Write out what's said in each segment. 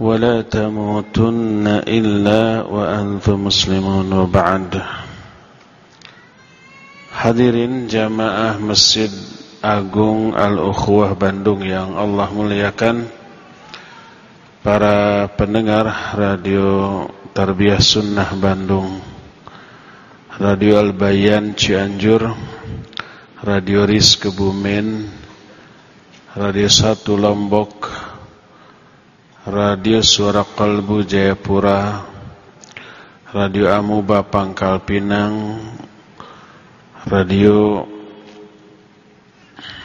ولا تموتن إلا وأنتم مسلمون وبعد Hadirin jamaah Masjid Agung Al-Ukhwah Bandung yang Allah muliakan Para pendengar Radio Tarbiyah Sunnah Bandung Radio Al-Bayan Cianjur Radio Ris Kebumen Radio Satu Lombok Radio Suara Kalbu Jayapura Radio Amuba Pangkal Pinang Radio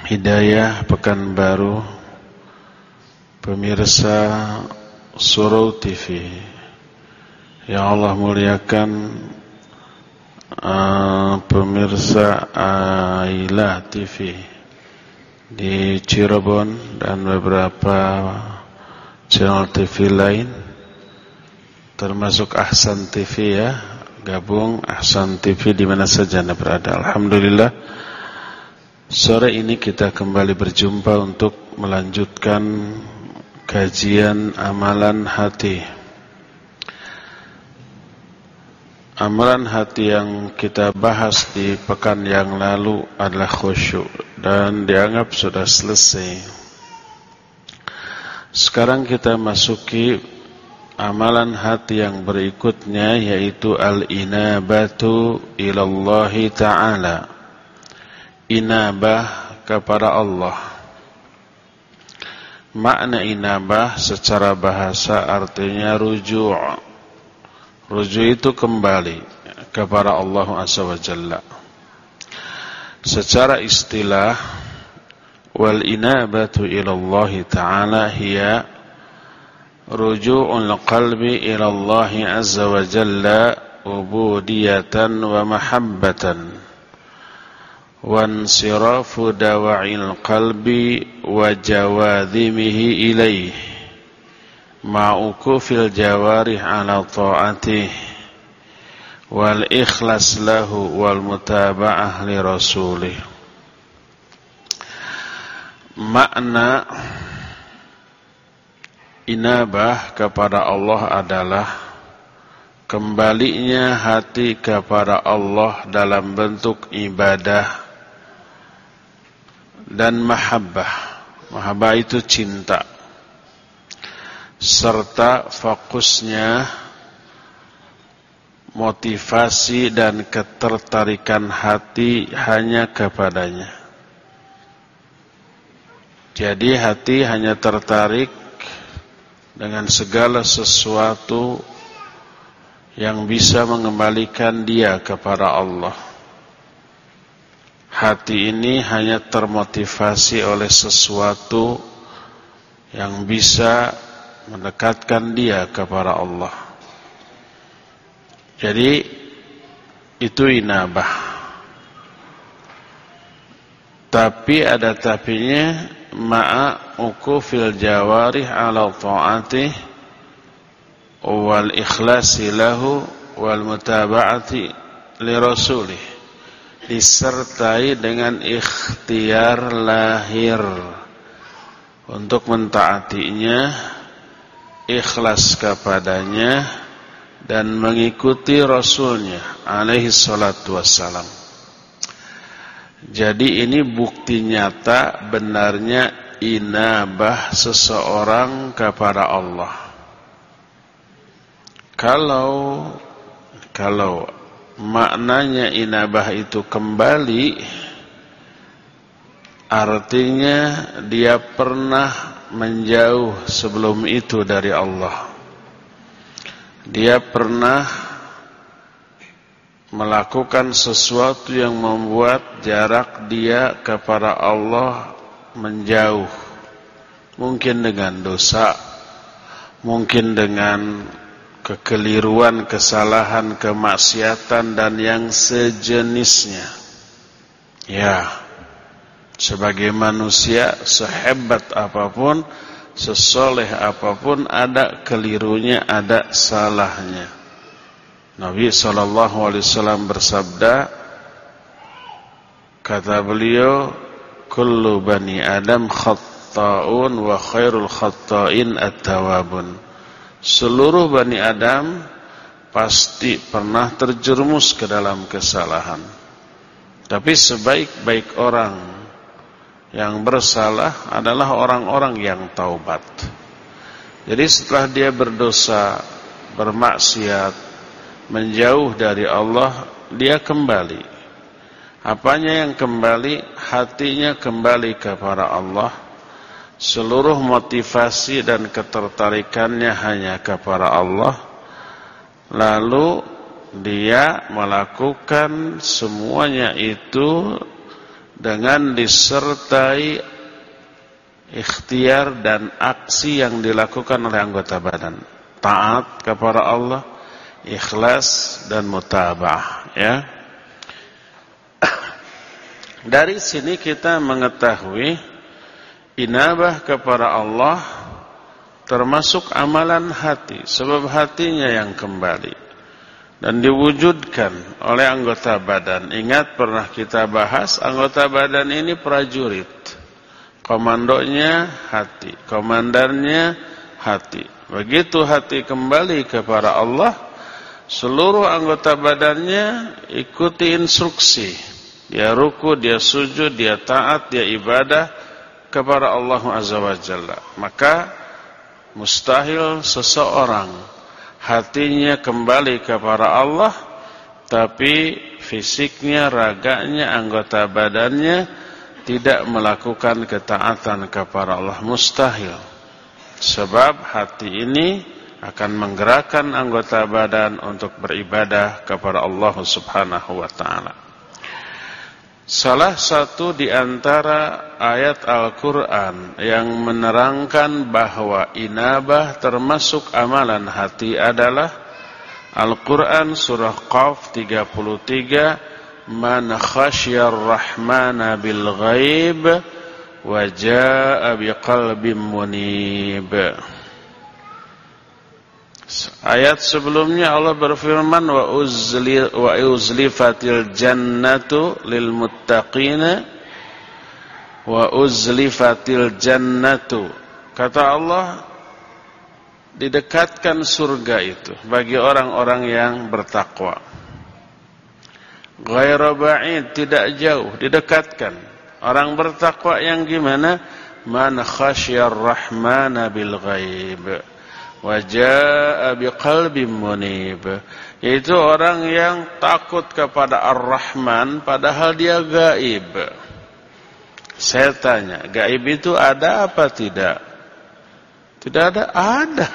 Hidayah Pekanbaru Pemirsa Surau TV Yang Allah muliakan uh, Pemirsa Aila TV Di Cirebon Dan beberapa channel TV lain Termasuk Ahsan TV ya gabung Ahsan TV di mana saja Anda berada. Alhamdulillah sore ini kita kembali berjumpa untuk melanjutkan kajian amalan hati. Amalan hati yang kita bahas di pekan yang lalu adalah khusyuk dan dianggap sudah selesai. Sekarang kita masuki amalan hati yang berikutnya yaitu al-inabatu ilallahi ta'ala. Inabah kepada Allah. Makna inabah secara bahasa artinya rujuk rujuk itu kembali kepada Allah azza wa jalla. Secara istilah wal inabatu ilallahi ta'ala hiya رجوع القلب إلى الله عز وجل عبودية ومحبة. وانصراف دواعي القلب وجواذمه إليه. مع أكوف الجوارح على طاعته. والإخلاص له والمتابعة لرسوله. makna inabah kepada Allah adalah kembalinya hati kepada Allah dalam bentuk ibadah dan mahabbah. Mahabbah itu cinta. Serta fokusnya motivasi dan ketertarikan hati hanya kepadanya. Jadi hati hanya tertarik dengan segala sesuatu yang bisa mengembalikan dia kepada Allah. Hati ini hanya termotivasi oleh sesuatu yang bisa mendekatkan dia kepada Allah. Jadi itu inabah. Tapi ada tapinya ma'a ukufil jawarih ala ta'atih wal ikhlasi lahu wal mutaba'ati li rasulih. Disertai dengan ikhtiar lahir. Untuk mentaatinya ikhlas kepadanya dan mengikuti rasulnya alaihi salatu wassalam jadi ini bukti nyata benarnya inabah seseorang kepada Allah. Kalau kalau maknanya inabah itu kembali artinya dia pernah menjauh sebelum itu dari Allah. Dia pernah melakukan sesuatu yang membuat jarak dia kepada Allah menjauh mungkin dengan dosa mungkin dengan kekeliruan, kesalahan, kemaksiatan dan yang sejenisnya. Ya, sebagai manusia sehebat apa pun, sesoleh apa pun ada kelirunya, ada salahnya. Nabi sallallahu alaihi wasallam bersabda kata beliau kullu bani adam khatta'un wa khairul khatta'in at-tawabun seluruh Bani Adam pasti pernah terjerumus ke dalam kesalahan. Tapi sebaik-baik orang yang bersalah adalah orang-orang yang taubat. Jadi setelah dia berdosa, bermaksiat, menjauh dari Allah, dia kembali. Apanya yang kembali? Hatinya kembali kepada Allah seluruh motivasi dan ketertarikannya hanya kepada Allah lalu dia melakukan semuanya itu dengan disertai ikhtiar dan aksi yang dilakukan oleh anggota badan taat kepada Allah ikhlas dan mutabah ya. Dari sini kita mengetahui inabah kepada Allah termasuk amalan hati sebab hatinya yang kembali. Dan diwujudkan oleh anggota badan. Ingat pernah kita bahas anggota badan ini prajurit. Komandonya hati komandannya hati. Begitu hati kembali kepada Allah seluruh anggota badannya ikuti instruksi dia ruku dia sujud dia taat dia ibadah kepada Allah Azza wa Jalla. Maka mustahil seseorang hatinya kembali kepada Allah tapi fisiknya, raganya, anggota badannya tidak melakukan ketaatan kepada Allah mustahil. Sebab hati ini akan menggerakkan anggota badan untuk beribadah kepada Allah Subhanahu wa taala. Salah satu di antara ayat Al-Quran yang menerangkan bahwa inabah termasuk amalan hati adalah Al-Quran surah Qaf 33 Man khasyar rahmana bil ghaib wa ja'a biqalbim munib Ayat sebelumnya Allah berfirman wa uzli wa uzlifatil jannatu lil muttaqina wa uzlifatil jannatu. Kata Allah didekatkan surga itu bagi orang-orang yang bertakwa. Ghairu ba'id tidak jauh didekatkan. Orang bertakwa yang gimana? Man khasyar rahmana bil ghaib Wajah biqalbin munib yaitu orang yang takut kepada Ar-Rahman padahal dia gaib. Saya tanya, gaib itu ada apa tidak? Tidak ada, ada.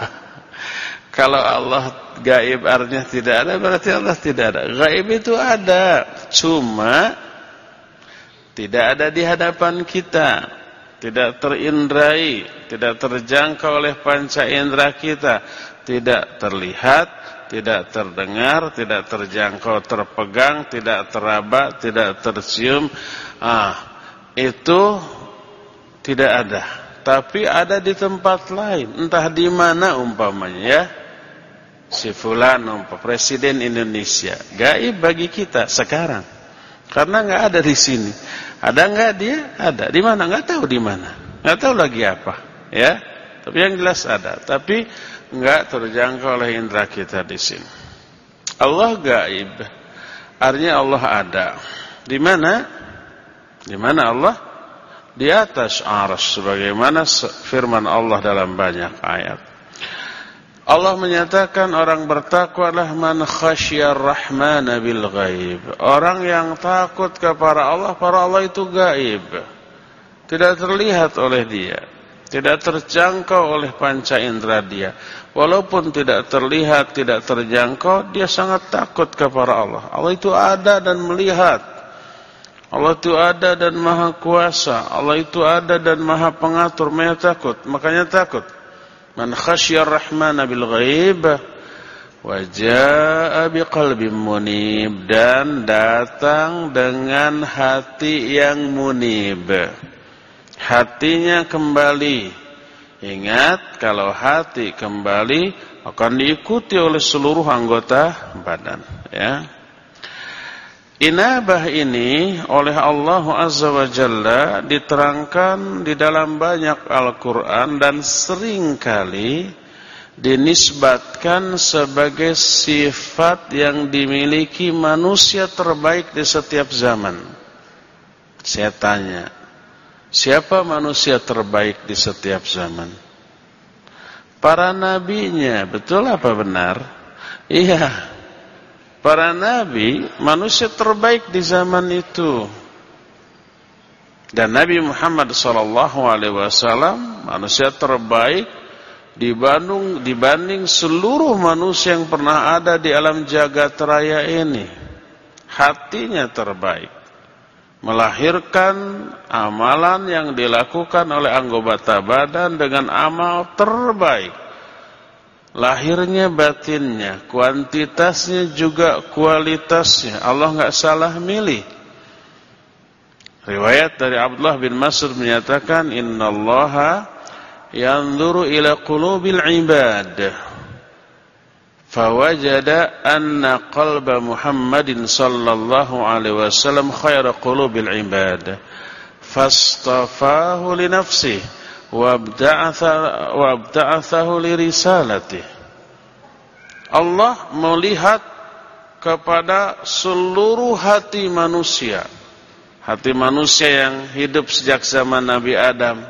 Kalau Allah gaib artinya tidak ada berarti Allah tidak ada. Gaib itu ada, cuma tidak ada di hadapan kita tidak terindrai, tidak terjangkau oleh panca indera kita, tidak terlihat, tidak terdengar, tidak terjangkau, terpegang, tidak teraba, tidak tercium. Ah, itu tidak ada. Tapi ada di tempat lain, entah di mana umpamanya ya. Si fulan presiden Indonesia, gaib bagi kita sekarang. Karena nggak ada di sini. Ada nggak dia? Ada. Di mana? Nggak tahu di mana. Nggak tahu lagi apa. Ya. Tapi yang jelas ada. Tapi nggak terjangkau oleh indera kita di sini. Allah gaib. Artinya Allah ada. Di mana? Di mana Allah? Di atas aras. Sebagaimana firman Allah dalam banyak ayat. Allah menyatakan orang bertakwa adalah man khasyar rahmana bil ghaib. Orang yang takut kepada Allah, para Allah itu gaib. Tidak terlihat oleh dia, tidak terjangkau oleh panca indera dia. Walaupun tidak terlihat, tidak terjangkau, dia sangat takut kepada Allah. Allah itu ada dan melihat. Allah itu ada dan maha kuasa. Allah itu ada dan maha pengatur, maha takut. Makanya takut. Man khasyar rahmana bil ghaib Wajah biqalbin munib dan datang dengan hati yang munib. Hatinya kembali. Ingat kalau hati kembali akan diikuti oleh seluruh anggota badan, ya. Inabah ini oleh Allah Azza wa Jalla diterangkan di dalam banyak Al-Quran dan sering kali dinisbatkan sebagai sifat yang dimiliki manusia terbaik di setiap zaman. Saya tanya, siapa manusia terbaik di setiap zaman? Para nabinya, betul apa benar? Iya. Para nabi manusia terbaik di zaman itu. Dan Nabi Muhammad sallallahu alaihi wasallam manusia terbaik dibanding dibanding seluruh manusia yang pernah ada di alam jagat raya ini. Hatinya terbaik. Melahirkan amalan yang dilakukan oleh anggota badan dengan amal terbaik. Lahirnya batinnya, kuantitasnya juga kualitasnya. Allah nggak salah milih. Riwayat dari Abdullah bin Mas'ud menyatakan, Inna Allaha yanzuru ila qulubil ibad fawajada anna qalba Muhammadin sallallahu alaihi wasallam khayra qulubil ibad fastafahu li nafsihi wabta'athahu li risalatihi Allah melihat kepada seluruh hati manusia hati manusia yang hidup sejak zaman Nabi Adam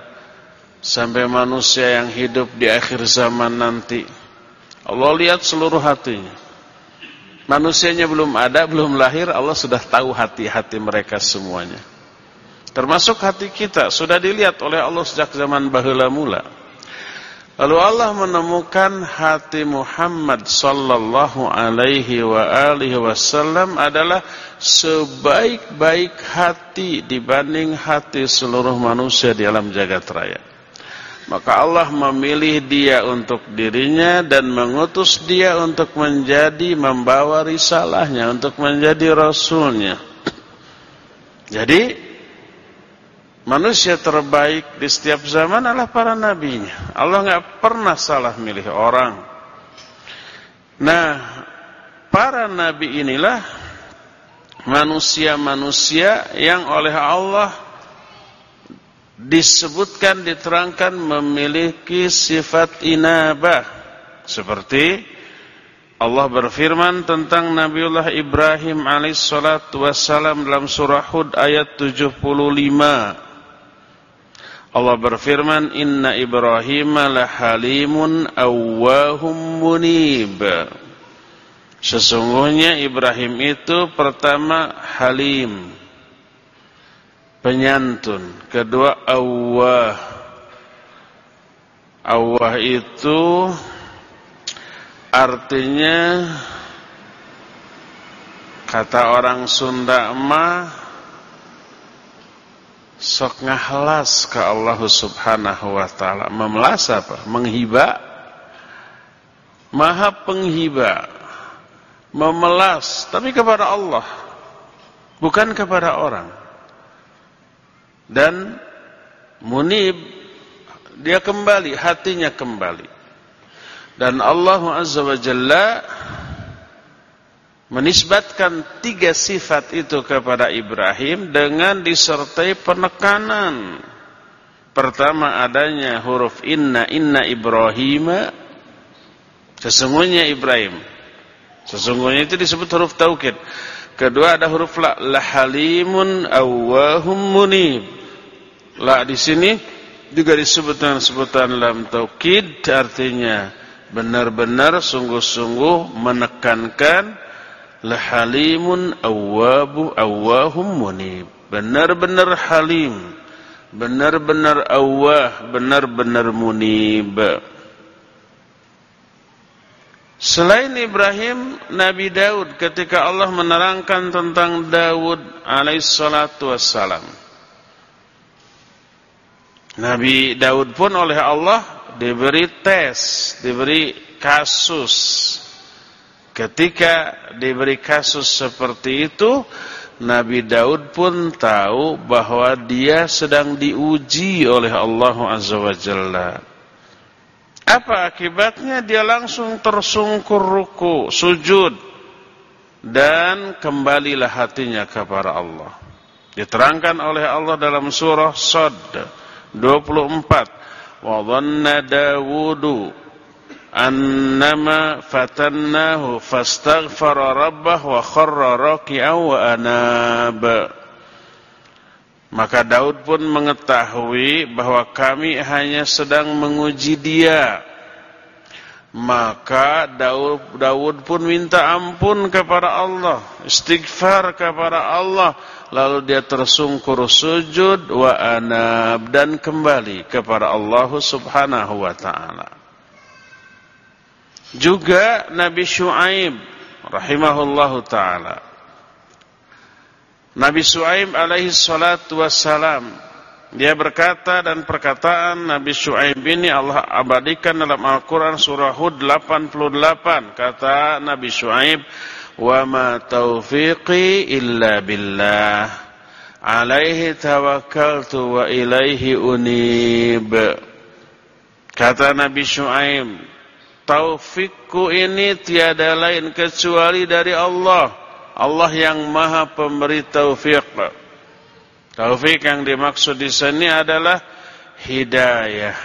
sampai manusia yang hidup di akhir zaman nanti. Allah lihat seluruh hatinya. Manusianya belum ada, belum lahir, Allah sudah tahu hati-hati mereka semuanya. Termasuk hati kita sudah dilihat oleh Allah sejak zaman bahula mula. Lalu Allah menemukan hati Muhammad sallallahu alaihi wa alihi wasallam adalah sebaik-baik hati dibanding hati seluruh manusia di alam jagat raya. Maka Allah memilih dia untuk dirinya dan mengutus dia untuk menjadi membawa risalahnya, untuk menjadi rasulnya. Jadi manusia terbaik di setiap zaman adalah para nabinya. Allah nggak pernah salah milih orang. Nah, para nabi inilah manusia-manusia yang oleh Allah disebutkan diterangkan memiliki sifat inabah seperti Allah berfirman tentang Nabiullah Ibrahim alaihissalatu wassalam dalam surah Hud ayat 75 Allah berfirman inna Ibrahim lahalimun awwahum munib Sesungguhnya Ibrahim itu pertama halim penyantun. Kedua awah. Awah itu artinya kata orang Sunda mah sok ngahlas ke Allah Subhanahu wa taala. Memelas apa? Menghiba. Maha penghiba. Memelas tapi kepada Allah. Bukan kepada orang dan munib dia kembali hatinya kembali dan Allah Azza wa Jalla menisbatkan tiga sifat itu kepada Ibrahim dengan disertai penekanan. Pertama adanya huruf inna inna Ibrahim sesungguhnya Ibrahim. Sesungguhnya itu disebut huruf taukid kedua ada huruf la lahalimun awwahum munib. La di sini juga disebutkan sebutan lam taukid artinya benar-benar sungguh-sungguh menekankan lahalimun awwabu awwahum munib. Benar-benar halim, benar-benar awwah, benar-benar munib. Selain Ibrahim, Nabi Daud ketika Allah menerangkan tentang Daud alaihissalatu wassalam. Nabi Daud pun oleh Allah diberi tes, diberi kasus. Ketika diberi kasus seperti itu, Nabi Daud pun tahu bahwa dia sedang diuji oleh Allah Azza wa Jalla. Apa akibatnya? Dia langsung tersungkur ruku, sujud dan kembalilah hatinya kepada Allah. Diterangkan oleh Allah dalam surah Sad 24. Wa dhanna Dawudu annama fatannahu fastaghfara rabbah wa kharra raki'an wa anab. Maka Daud pun mengetahui bahwa kami hanya sedang menguji dia. Maka Daud, Daud pun minta ampun kepada Allah, istighfar kepada Allah. Lalu dia tersungkur sujud wa anab dan kembali kepada Allah Subhanahu wa taala. Juga Nabi Shu'aib rahimahullahu taala. Nabi Shu'aib alaihi salatu wassalam dia berkata dan perkataan Nabi Shu'aib ini Allah abadikan dalam Al-Quran surah Hud 88 kata Nabi Shu'aib taufiqi illa billah. Alaihi tawakkaltu wa ilaihi unib. Kata Nabi Shu'aib taufikku ini tiada lain kecuali dari Allah Allah yang maha pemberi taufik. Taufik yang dimaksud di sini adalah hidayah.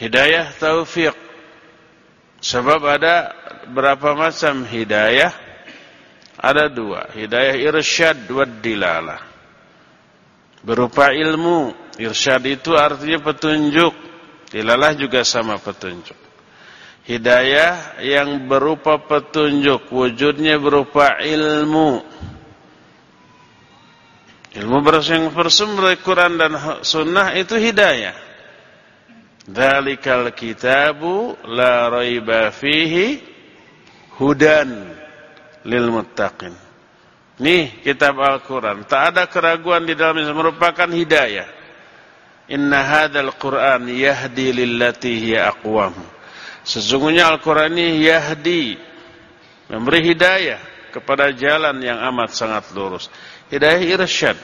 Hidayah taufik. Sebab ada berapa macam hidayah? Ada dua. Hidayah irsyad wa dilalah. Berupa ilmu. Irsyad itu artinya petunjuk. Dilalah juga sama petunjuk hidayah yang berupa petunjuk, wujudnya berupa ilmu. Ilmu yang bersumber dari Quran dan Sunnah itu hidayah. Dalikal kitabu la raiba fihi hudan lil muttaqin. Nih kitab Al-Quran. Tak ada keraguan di dalamnya merupakan hidayah. Inna hadal Quran yahdi lillati hiya aqwam Sesungguhnya Al-Quran ini yahdi, memberi hidayah kepada jalan yang amat sangat lurus. Hidayah irsyad,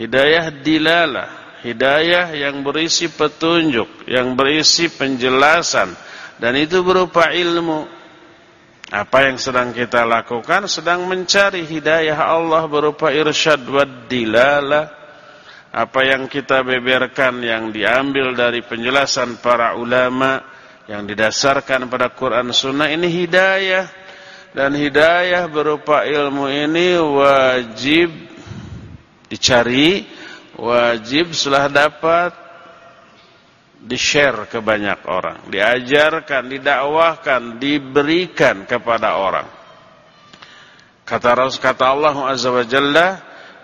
hidayah dilala, hidayah yang berisi petunjuk, yang berisi penjelasan. Dan itu berupa ilmu. Apa yang sedang kita lakukan? Sedang mencari hidayah Allah berupa irsyad wa dilala. Apa yang kita beberkan yang diambil dari penjelasan para ulama' yang didasarkan pada Quran Sunnah ini hidayah. Dan hidayah berupa ilmu ini wajib dicari wajib setelah dapat di-share ke banyak orang diajarkan, didakwahkan diberikan kepada orang. Kata Rasul kata Allah Azza wa Jalla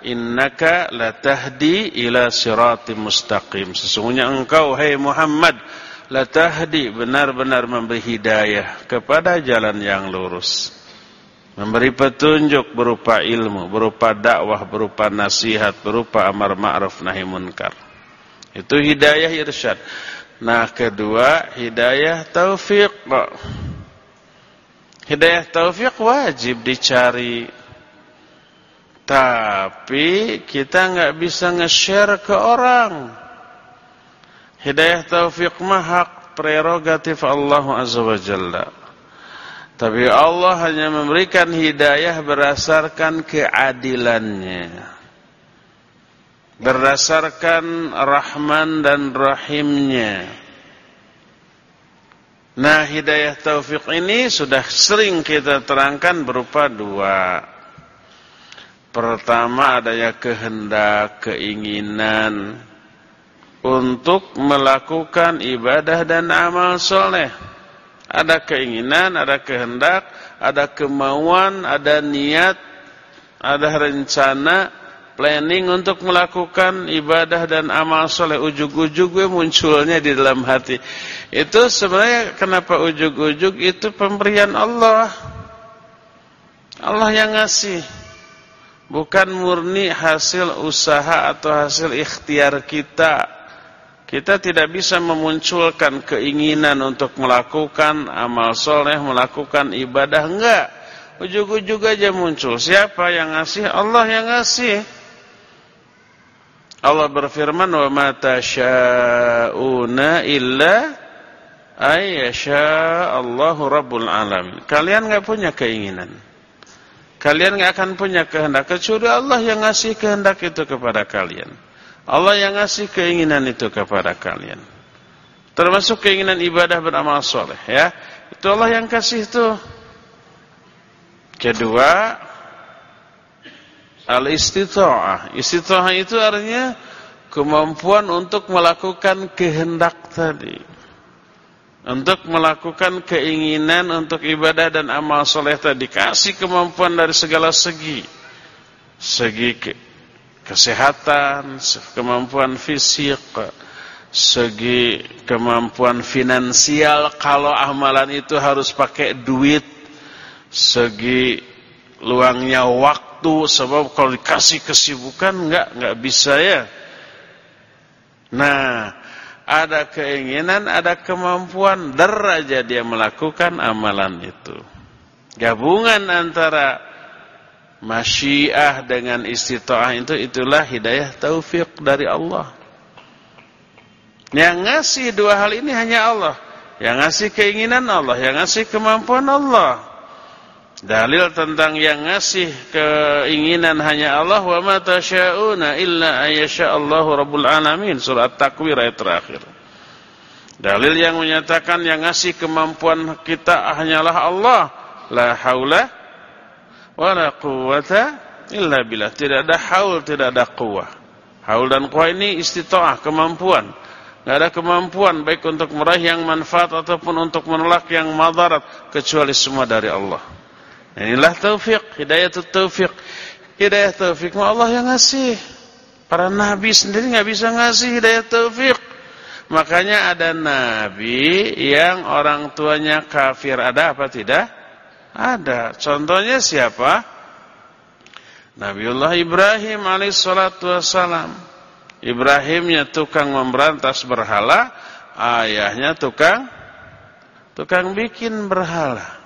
innaka latahdi ila siratim mustaqim. Sesungguhnya engkau hai Muhammad la tahdi benar-benar memberi hidayah kepada jalan yang lurus. Memberi petunjuk berupa ilmu, berupa dakwah, berupa nasihat, berupa amar ma'ruf nahi munkar. Itu hidayah irsyad. Nah, kedua, hidayah taufik. Hidayah taufik wajib dicari. Tapi kita nggak bisa nge-share ke orang. Hidayah taufik mah hak prerogatif Allah Azza wa Jalla. Tapi Allah hanya memberikan hidayah berdasarkan keadilannya. Berdasarkan rahman dan rahimnya. Nah hidayah taufik ini sudah sering kita terangkan berupa dua. Pertama adanya kehendak, keinginan, untuk melakukan ibadah dan amal soleh. Ada keinginan, ada kehendak, ada kemauan, ada niat, ada rencana, planning untuk melakukan ibadah dan amal soleh. Ujug-ujug munculnya di dalam hati. Itu sebenarnya kenapa ujug-ujug itu pemberian Allah. Allah yang ngasih. Bukan murni hasil usaha atau hasil ikhtiar kita Kita tidak bisa memunculkan keinginan untuk melakukan amal soleh, melakukan ibadah. Enggak. Ujung-ujung aja muncul. Siapa yang ngasih? Allah yang ngasih. Allah berfirman, "Wa ma tasyauna illa ayyasha Allahu rabbul alamin." Kalian enggak punya keinginan. Kalian enggak akan punya kehendak kecuali Allah yang ngasih kehendak itu kepada kalian. Allah yang ngasih keinginan itu kepada kalian. Termasuk keinginan ibadah beramal soleh ya. Itu Allah yang kasih itu. Kedua, al-istita'ah. Istita'ah itu artinya kemampuan untuk melakukan kehendak tadi. Untuk melakukan keinginan untuk ibadah dan amal soleh tadi. Kasih kemampuan dari segala segi. Segi kesehatan, kemampuan fisik, segi kemampuan finansial kalau amalan itu harus pakai duit, segi luangnya waktu sebab kalau dikasih kesibukan enggak enggak bisa ya. Nah, ada keinginan, ada kemampuan, deraja dia melakukan amalan itu. Gabungan antara Masyiah dengan istita'ah itu itulah hidayah taufik dari Allah. Yang ngasih dua hal ini hanya Allah. Yang ngasih keinginan Allah, yang ngasih kemampuan Allah. Dalil tentang yang ngasih keinginan hanya Allah wa ma tasyauna illa ayyasha Allahu rabbul alamin surat takwir ayat terakhir. Dalil yang menyatakan yang ngasih kemampuan kita hanyalah Allah. La haula wala quwwata illa billah. Tidak ada haul, tidak ada quwwah. Haul dan quwwah ini istita'ah, kemampuan. Tidak ada kemampuan baik untuk meraih yang manfaat ataupun untuk menolak yang madarat kecuali semua dari Allah. Inilah taufik, hidayah itu taufik. Hidayah taufik Allah yang ngasih. Para nabi sendiri nggak bisa ngasih hidayah taufik. Makanya ada nabi yang orang tuanya kafir. Ada apa tidak? Ada. Contohnya siapa? Nabiullah Ibrahim alaihissalatu wassalam. Ibrahimnya tukang memberantas berhala, ayahnya tukang tukang bikin berhala.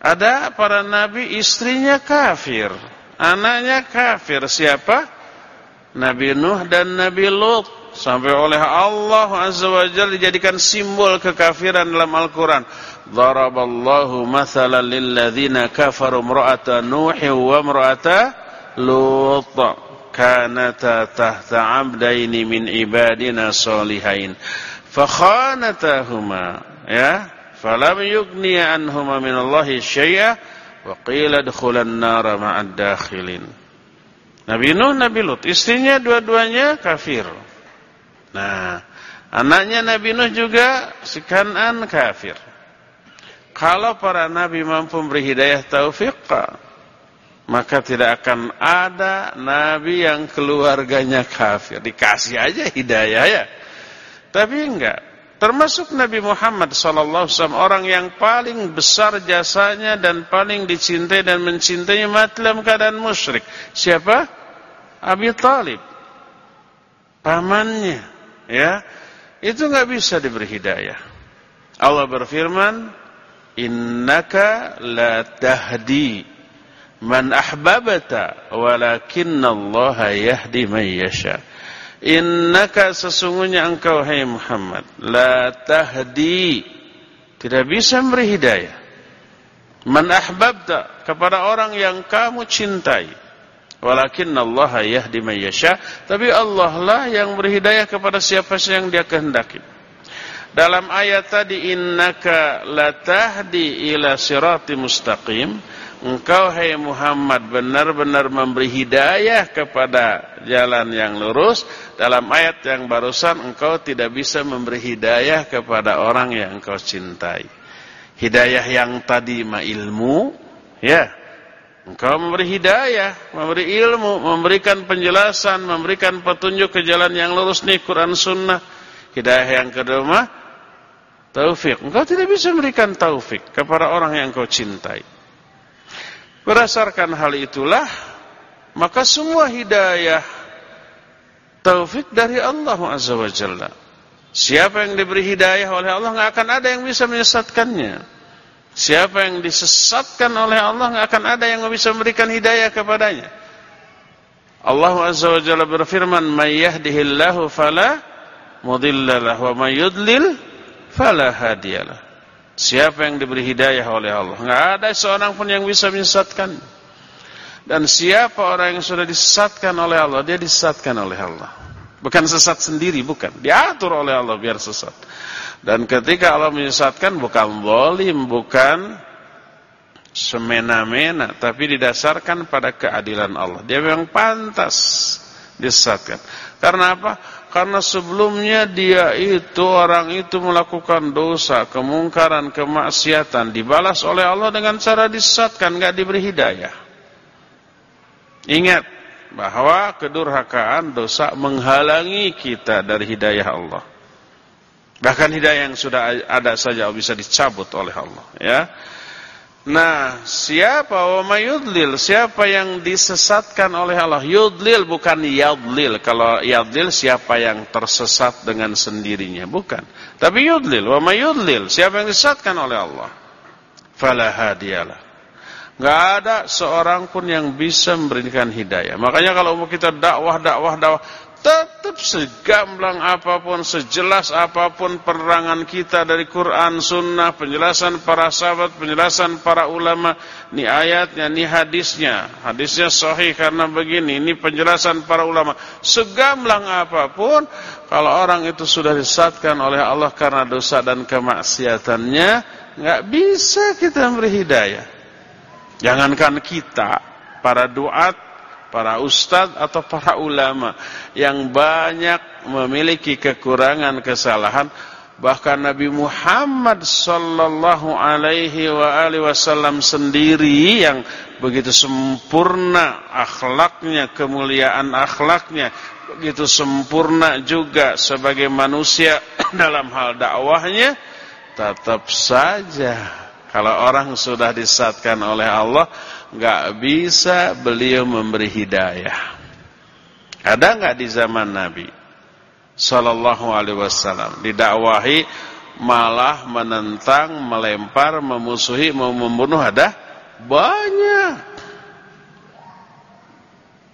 Ada para nabi istrinya kafir, anaknya kafir. Siapa? Nabi Nuh dan Nabi Lut sampai oleh Allah Azza wa Jalla dijadikan simbol kekafiran dalam Al-Qur'an. Daraballahu mathalan lil ladzina kafaru imra'ata Nuh wa imra'ata Lut. Kanata tahta 'abdaini min ibadina salihain. Fakhanatahuma ya. Falam yughniya anhuma min Allahi syai'a wa qila dukhulan nara ma'ad dakhilin. Nabi Nuh, Nabi Lut, istrinya dua-duanya kafir. Nah, anaknya Nabi Nuh juga si Kanan kafir. Kalau para nabi mampu memberi hidayah taufik, maka tidak akan ada nabi yang keluarganya kafir. Dikasih aja hidayah ya. Tapi enggak. Termasuk Nabi Muhammad SAW orang yang paling besar jasanya dan paling dicintai dan mencintai mati dalam keadaan musyrik. Siapa? Abi Talib. Pamannya ya itu nggak bisa diberi hidayah. Allah berfirman, "Innaka la tahdi man ahbabata, walakinallaha yahdi man yasha." Innaka sesungguhnya engkau hai Muhammad la tahdi tidak bisa memberi hidayah. Man ahbabta kepada orang yang kamu cintai. Walakin Allah yahdi man yasha, tapi Allah lah yang berhidayah kepada siapa yang Dia kehendaki. Dalam ayat tadi innaka latahdi ila sirati mustaqim, engkau hai Muhammad benar-benar memberi hidayah kepada jalan yang lurus. Dalam ayat yang barusan engkau tidak bisa memberi hidayah kepada orang yang engkau cintai. Hidayah yang tadi ma ilmu, ya Engkau memberi hidayah, memberi ilmu, memberikan penjelasan, memberikan petunjuk ke jalan yang lurus nih Quran Sunnah. Hidayah yang kedua, taufik. Engkau tidak bisa memberikan taufik kepada orang yang engkau cintai. Berdasarkan hal itulah, maka semua hidayah taufik dari Allah Azza wa Jalla. Siapa yang diberi hidayah oleh Allah nggak akan ada yang bisa menyesatkannya. Siapa yang disesatkan oleh Allah nggak akan ada yang bisa memberikan hidayah kepadanya. Allah Azza wa Jalla berfirman, "May yahdihillahu fala mudhillalah wa may yudlil fala hadiyalah." Siapa yang diberi hidayah oleh Allah, nggak ada seorang pun yang bisa menyesatkan. Dan siapa orang yang sudah disesatkan oleh Allah, dia disesatkan oleh Allah. Bukan sesat sendiri, bukan. Diatur oleh Allah biar sesat. Dan ketika Allah menyesatkan bukan zalim, bukan semena-mena, tapi didasarkan pada keadilan Allah. Dia memang pantas disesatkan. Karena apa? Karena sebelumnya dia itu orang itu melakukan dosa, kemungkaran, kemaksiatan, dibalas oleh Allah dengan cara disesatkan, nggak diberi hidayah. Ingat bahwa kedurhakaan dosa menghalangi kita dari hidayah Allah. Bahkan hidayah yang sudah ada saja bisa dicabut oleh Allah, ya. Nah, siapa wa mayudlil? Siapa yang disesatkan oleh Allah? Yudlil bukan yadlil. Kalau yadlil siapa yang tersesat dengan sendirinya, bukan. Tapi yudlil, wa mayudlil, siapa yang disesatkan oleh Allah? Fala hadiyalah. Gak ada seorang pun yang bisa memberikan hidayah. Makanya kalau kita dakwah, dakwah, dakwah, tetap segamblang apa pun, sejelas apa pun penerangan kita dari Quran, Sunnah, penjelasan para sahabat, penjelasan para ulama, ini ayatnya, ini hadisnya, hadisnya sahih karena begini, ini penjelasan para ulama. Segamblang apa pun, kalau orang itu sudah disesatkan oleh Allah karena dosa dan kemaksiatannya, nggak bisa kita memberi hidayah. Jangankan kita, para duat, para ustadz atau para ulama yang banyak memiliki kekurangan kesalahan. Bahkan Nabi Muhammad sallallahu alaihi wasallam sendiri yang begitu sempurna akhlaknya kemuliaan akhlaknya begitu sempurna juga sebagai manusia dalam hal dakwahnya tetap saja kalau orang sudah disesatkan oleh Allah, nggak bisa beliau memberi hidayah. Ada nggak di zaman Nabi Sallallahu Alaihi Wasallam didakwahi malah menentang, melempar, memusuhi, mau membunuh ada banyak.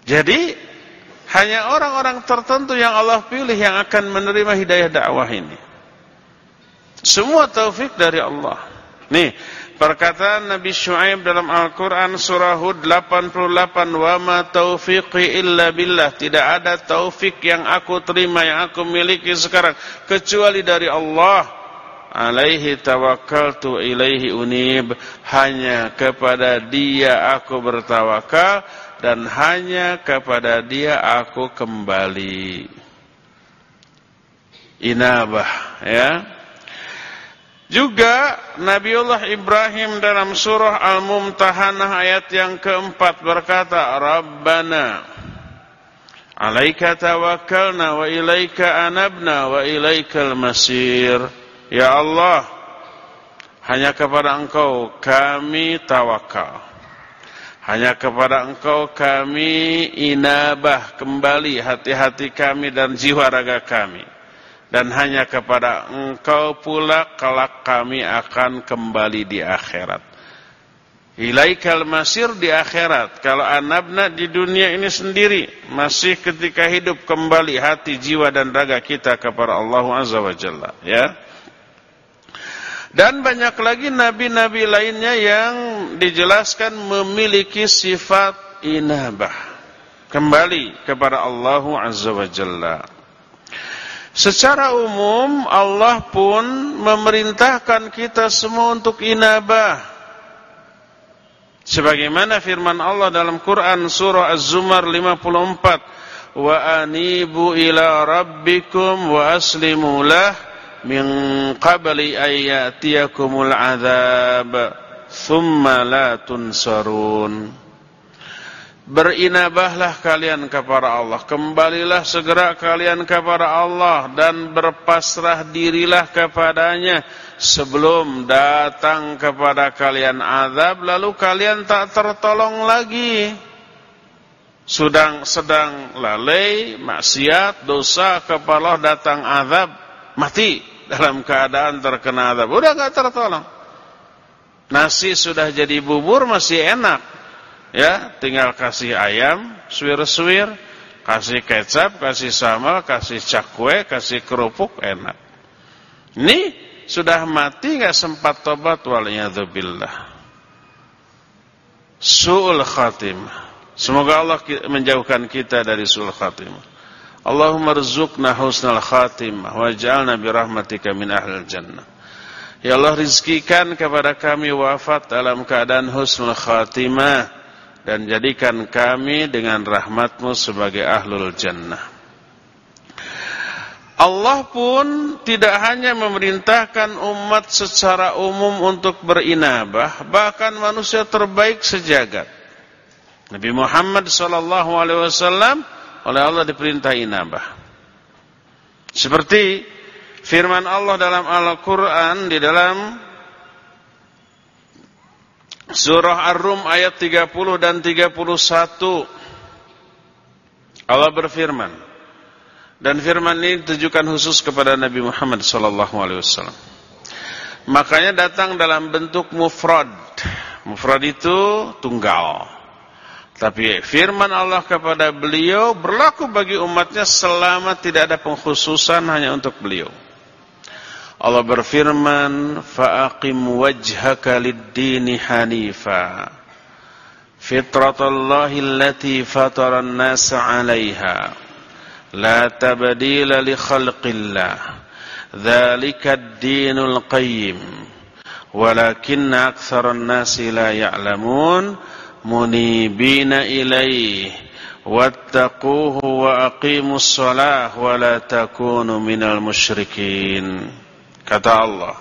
Jadi hanya orang-orang tertentu yang Allah pilih yang akan menerima hidayah dakwah ini. Semua taufik dari Allah. Nih, perkataan Nabi Shu'aib dalam Al-Quran surah Hud 88, Wa ma taufiqi illa billah. Tidak ada taufik yang aku terima, yang aku miliki sekarang. Kecuali dari Allah. Alaihi tawakkaltu ilaihi unib. Hanya kepada dia aku bertawakal. Dan hanya kepada dia aku kembali. Inabah, ya. Juga Nabiullah Ibrahim dalam surah Al-Mumtahanah ayat yang keempat berkata, Rabbana alaika tawakkalna wa ilaika anabna wa ilaikal masir. Ya Allah, hanya kepada engkau kami tawakal. Hanya kepada engkau kami inabah kembali hati-hati kami dan jiwa raga kami dan hanya kepada engkau pula kelak kami akan kembali di akhirat. Ilaikal masir di akhirat. Kalau anabna di dunia ini sendiri masih ketika hidup kembali hati, jiwa dan raga kita kepada Allah Azza wa Jalla, ya. Dan banyak lagi nabi-nabi lainnya yang dijelaskan memiliki sifat inabah. Kembali kepada Allah Azza wa Jalla. Secara umum Allah pun memerintahkan kita semua untuk inabah. Sebagaimana firman Allah dalam Quran surah Az-Zumar 54, "Wa anibu ila rabbikum wa aslimu lah min qabli ayyatiyakumul adzab, thumma la tunsarun." Berinabahlah kalian kepada Allah Kembalilah segera kalian kepada Allah Dan berpasrah dirilah kepadanya Sebelum datang kepada kalian azab Lalu kalian tak tertolong lagi sedang sedang lalai, maksiat, dosa, kepala datang azab, mati dalam keadaan terkena azab. Udah gak tertolong. Nasi sudah jadi bubur masih enak. Ya, tinggal kasih ayam, suwir-suwir, kasih kecap, kasih sambal, kasih cakwe, kasih kerupuk, enak. Ini sudah mati gak sempat tobat waliyadzubillah. Su'ul khatimah. Semoga Allah menjauhkan kita dari su'ul khatimah. Allahumma rizukna husnal khatimah waj'alna birahmatika min ahlil jannah. Ya Allah rizkikan kepada kami wafat dalam keadaan husnul khatimah dan jadikan kami dengan rahmatmu sebagai ahlul jannah. Allah pun tidak hanya memerintahkan umat secara umum untuk berinabah, bahkan manusia terbaik sejagat. Nabi Muhammad wasallam oleh Allah diperintah inabah. Seperti firman Allah dalam Al-Qur'an di dalam Surah Ar-Rum ayat 30 dan 31 Allah berfirman dan firman ini ditujukan khusus kepada Nabi Muhammad wasallam. Makanya datang dalam bentuk mufrad. Mufrad itu tunggal. Tapi firman Allah kepada beliau berlaku bagi umatnya selama tidak ada pengkhususan hanya untuk beliau. Allah berfirman, "Fa'aqim wajhaka lid-dini hanifa." Fitratallahi allati fatara an-nasa 'alayha. La tabdila li khalqillah. Dzalika ad-dinul qayyim. Walakinna aktsaran nasi la ya'lamun munibina ilayhi wattaquhu wa aqimus shalah wa la takunu minal musyrikin. Kata Allah,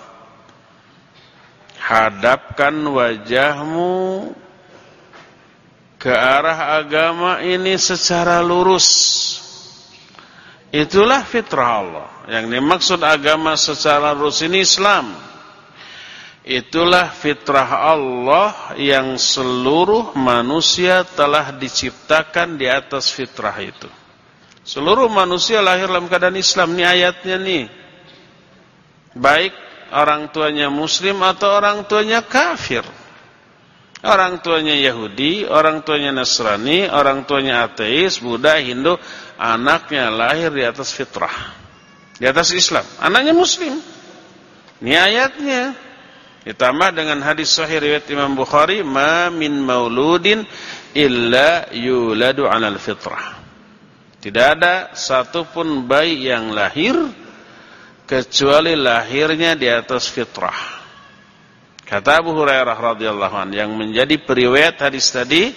hadapkan wajahmu ke arah agama ini secara lurus. Itulah fitrah Allah. Yang dimaksud agama secara lurus ini Islam. Itulah fitrah Allah yang seluruh manusia telah diciptakan di atas fitrah itu. Seluruh manusia lahir dalam keadaan Islam. Ini ayatnya nih baik orang tuanya muslim atau orang tuanya kafir. Orang tuanya Yahudi, orang tuanya Nasrani, orang tuanya ateis, Buddha, Hindu, anaknya lahir di atas fitrah. Di atas Islam. Anaknya muslim. Ini ayatnya. Ditambah dengan hadis sahih riwayat Imam Bukhari, "Ma min mauludin illa yuladu 'alal fitrah." Tidak ada satupun bayi yang lahir kecuali lahirnya di atas fitrah. Kata Abu Hurairah radhiyallahu anhu yang menjadi periwayat hadis tadi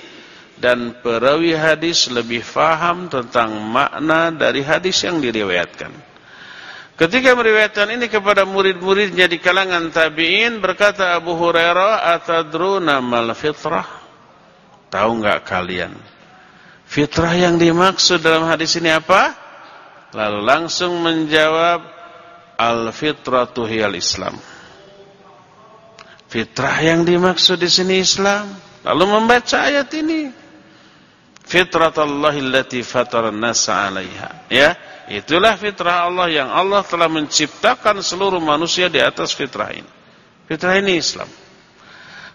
dan perawi hadis lebih faham tentang makna dari hadis yang diriwayatkan. Ketika meriwayatkan ini kepada murid-muridnya di kalangan tabi'in berkata Abu Hurairah atadruna mal fitrah? Tahu enggak kalian? Fitrah yang dimaksud dalam hadis ini apa? Lalu langsung menjawab Al-fitratu hiyal Islam. Fitrah yang dimaksud di sini Islam. Lalu membaca ayat ini. Fitratallahi allati nasa 'alaiha. Ya, itulah fitrah Allah yang Allah telah menciptakan seluruh manusia di atas fitrah ini. Fitrah ini Islam.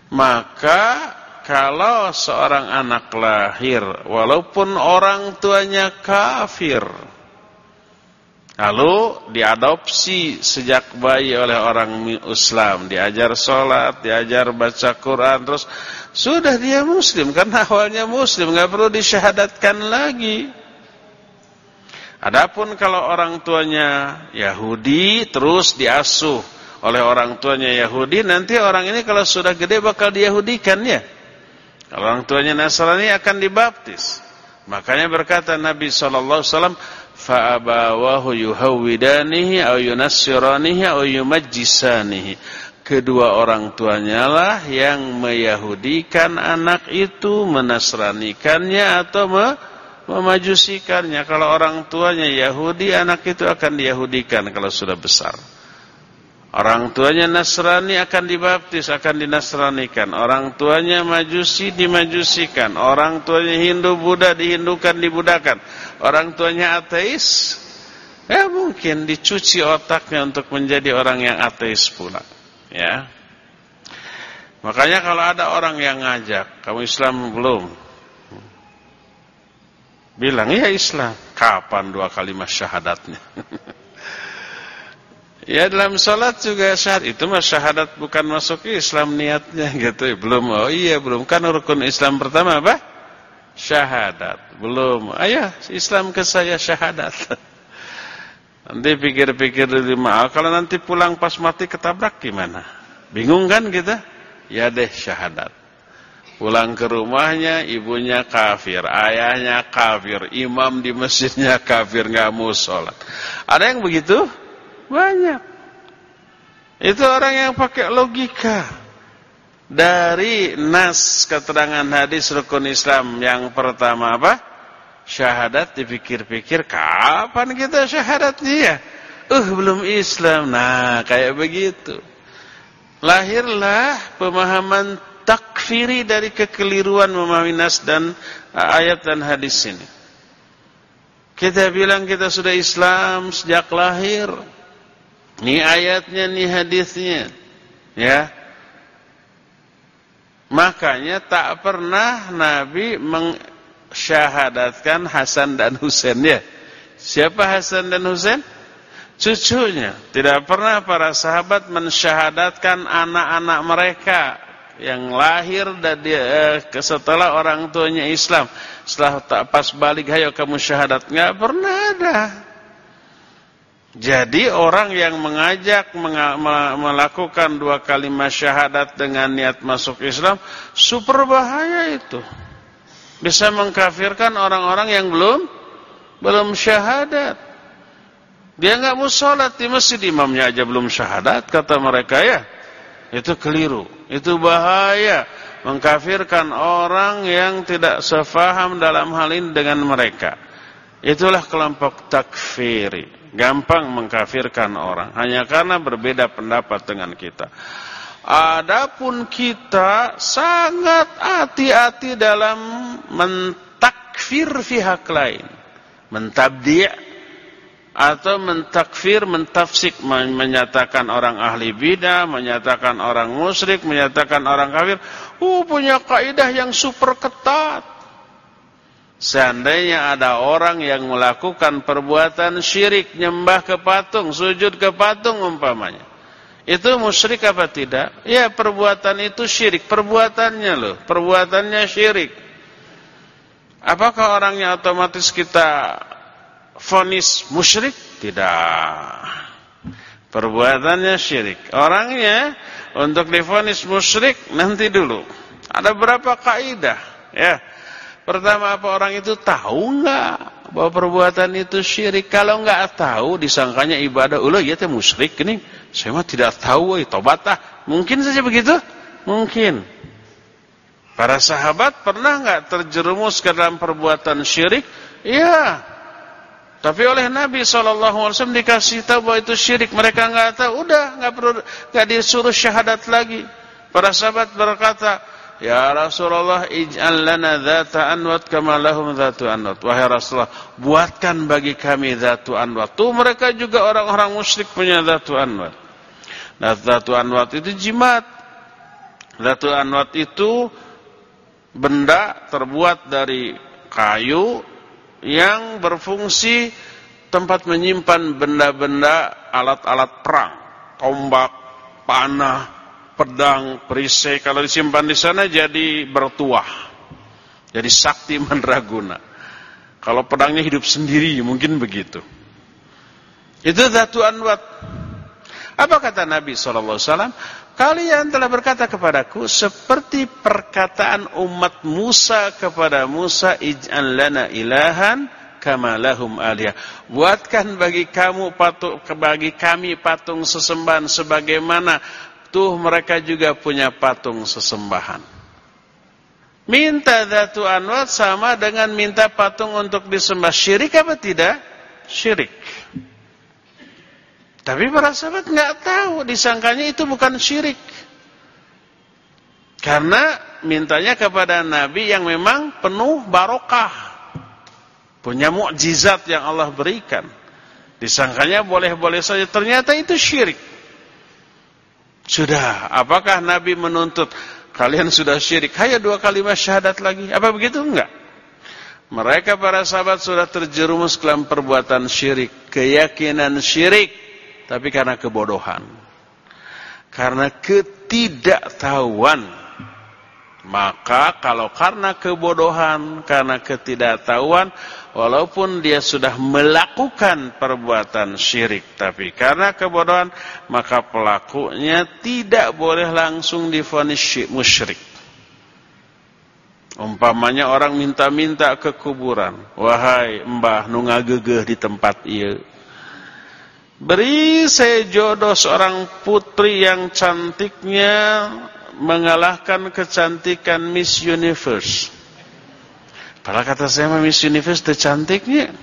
Maka kalau seorang anak lahir walaupun orang tuanya kafir Lalu diadopsi sejak bayi oleh orang Islam, diajar sholat, diajar baca Quran, terus sudah dia Muslim karena awalnya Muslim, nggak perlu disyahadatkan lagi. Adapun kalau orang tuanya Yahudi, terus diasuh oleh orang tuanya Yahudi, nanti orang ini kalau sudah gede bakal diyahudikan ya. Kalau orang tuanya Nasrani akan dibaptis. Makanya berkata Nabi sallallahu alaihi wasallam fa'abawahu yuhawwidanihi aw yunassiranihi aw yumajjisanihi. Kedua orang tuanya lah yang meyahudikan anak itu menasranikannya atau memajusikannya. Kalau orang tuanya Yahudi anak itu akan diyahudikan kalau sudah besar Orang tuanya Nasrani akan dibaptis, akan dinasranikan. Orang tuanya Majusi dimajusikan. Orang tuanya Hindu Buddha dihindukan, dibudakan. Orang tuanya ateis, ya mungkin dicuci otaknya untuk menjadi orang yang ateis pula. Ya. Makanya kalau ada orang yang ngajak, kamu Islam belum? Bilang, ya Islam. Kapan dua kalimat syahadatnya? Ya dalam sholat juga syahadat itu mah syahadat bukan masuk Islam niatnya gitu. Belum oh iya belum kan rukun Islam pertama apa? Syahadat. Belum. Ayah Islam ke saya syahadat. Nanti pikir-pikir dulu maaf kalau nanti pulang pas mati ketabrak gimana? Bingung kan kita? Ya deh syahadat. Pulang ke rumahnya ibunya kafir, ayahnya kafir, imam di masjidnya kafir nggak mau sholat. Ada yang begitu? Banyak. Itu orang yang pakai logika. Dari nas keterangan hadis rukun Islam yang pertama apa? Syahadat dipikir-pikir kapan kita syahadatnya ya? Uh belum Islam. Nah kayak begitu. Lahirlah pemahaman takfiri dari kekeliruan memahami nas dan ayat dan hadis ini. Kita bilang kita sudah Islam sejak lahir. Ini ayatnya, ini hadisnya. Ya. Makanya tak pernah Nabi mensyahadatkan Hasan dan Husain ya. Siapa Hasan dan Husain? Cucunya. Tidak pernah para sahabat mensyahadatkan anak-anak mereka yang lahir dan dia, eh, setelah orang tuanya Islam. Setelah tak pas balik, hayo kamu syahadat. Enggak pernah ada. Jadi orang yang mengajak melakukan dua kalimat syahadat dengan niat masuk Islam super bahaya itu. Bisa mengkafirkan orang-orang yang belum belum syahadat. Dia nggak mau sholat di masjid imamnya aja belum syahadat kata mereka ya. Itu keliru, itu bahaya mengkafirkan orang yang tidak sefaham dalam hal ini dengan mereka. Itulah kelompok takfiri gampang mengkafirkan orang hanya karena berbeda pendapat dengan kita. Adapun kita sangat hati-hati dalam mentakfir pihak lain, mentabdi' atau mentakfir, mentafsik, menyatakan orang ahli bidah, menyatakan orang musyrik, menyatakan orang kafir. Uh, punya kaidah yang super ketat. Seandainya ada orang yang melakukan perbuatan syirik, nyembah ke patung, sujud ke patung umpamanya. Itu musyrik apa tidak? Ya perbuatan itu syirik, perbuatannya loh, perbuatannya syirik. Apakah orangnya otomatis kita fonis musyrik? Tidak. Perbuatannya syirik. Orangnya untuk difonis musyrik nanti dulu. Ada berapa kaidah, ya. Pertama apa orang itu tahu enggak bahwa perbuatan itu syirik? Kalau enggak tahu disangkanya ibadah. Ulah ya teh musyrik ini. Saya mah tidak tahu, tobatah. Mungkin saja begitu? Mungkin. Para sahabat pernah enggak terjerumus ke dalam perbuatan syirik? Iya. Tapi oleh Nabi SAW dikasih tahu bahwa itu syirik. Mereka enggak tahu. Udah, enggak perlu enggak disuruh syahadat lagi. Para sahabat berkata, Ya Rasulullah ij'al lana dhata anwat kama lahum dhatu anwat. Wahai Rasulullah, buatkan bagi kami dhatu anwat. Tuh mereka juga orang-orang musyrik punya dhatu anwat. Nah, dhatu anwat itu jimat. Dhatu anwat itu benda terbuat dari kayu yang berfungsi tempat menyimpan benda-benda alat-alat perang, tombak, panah, pedang, perisai kalau disimpan di sana jadi bertuah. Jadi sakti mandraguna. Kalau pedangnya hidup sendiri mungkin begitu. Itu Datu Anwat. Apa kata Nabi SAW? Kalian telah berkata kepadaku seperti perkataan umat Musa kepada Musa ij'an lana ilahan kama lahum aliyah. Buatkan bagi kamu patung bagi kami patung sesembahan sebagaimana Tuh mereka juga punya patung sesembahan. Minta Datu Anwar sama dengan minta patung untuk disembah. Syirik apa tidak? Syirik. Tapi para sahabat nggak tahu, disangkanya itu bukan syirik. Karena mintanya kepada Nabi yang memang penuh barokah. Punya mukjizat yang Allah berikan. Disangkanya boleh-boleh saja, ternyata itu syirik. Sudah, apakah Nabi menuntut kalian sudah syirik? Hanya dua kalimat syahadat lagi. Apa begitu? Enggak. Mereka para sahabat sudah terjerumus dalam perbuatan syirik, keyakinan syirik tapi karena kebodohan. Karena ketidaktahuan. Maka kalau karena kebodohan, karena ketidaktahuan, walaupun dia sudah melakukan perbuatan syirik, tapi karena kebodohan, maka pelakunya tidak boleh langsung difonis musyrik. Umpamanya orang minta-minta ke kuburan, wahai mbah nunga gegeh di tempat iya. Beri saya jodoh seorang putri yang cantiknya mengalahkan kecantikan Miss Universe. Padahal kata saya Miss Universe tercantiknya.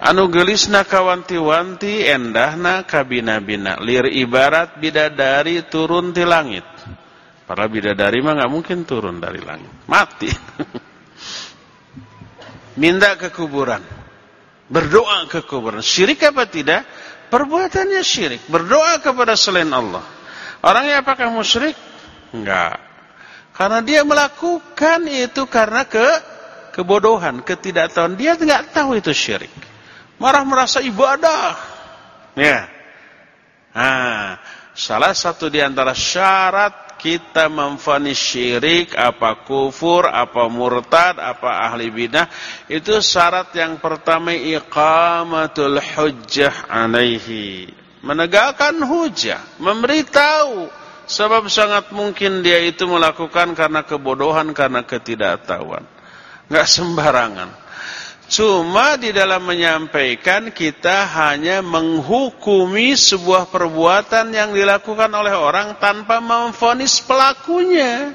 Anu gelisna kawanti-wanti endahna kabina-bina. Lir ibarat bidadari turun di langit. Para bidadari mah mungkin turun dari langit. Mati. Minta ke kuburan. Berdoa ke kuburan. Syirik apa tidak? Perbuatannya syirik. Berdoa kepada selain Allah. Orangnya apakah musyrik? Enggak. Karena dia melakukan itu karena ke kebodohan, ketidaktahuan. Dia tidak tahu itu syirik. Marah merasa ibadah. Ya. Nah, salah satu di antara syarat kita memfonis syirik, apa kufur, apa murtad, apa ahli bidah, itu syarat yang pertama iqamatul hujjah alaihi. Menegakkan hujah, memberitahu sebab sangat mungkin dia itu melakukan karena kebodohan, karena ketidaktahuan. Enggak sembarangan. Cuma di dalam menyampaikan kita hanya menghukumi sebuah perbuatan yang dilakukan oleh orang tanpa memfonis pelakunya.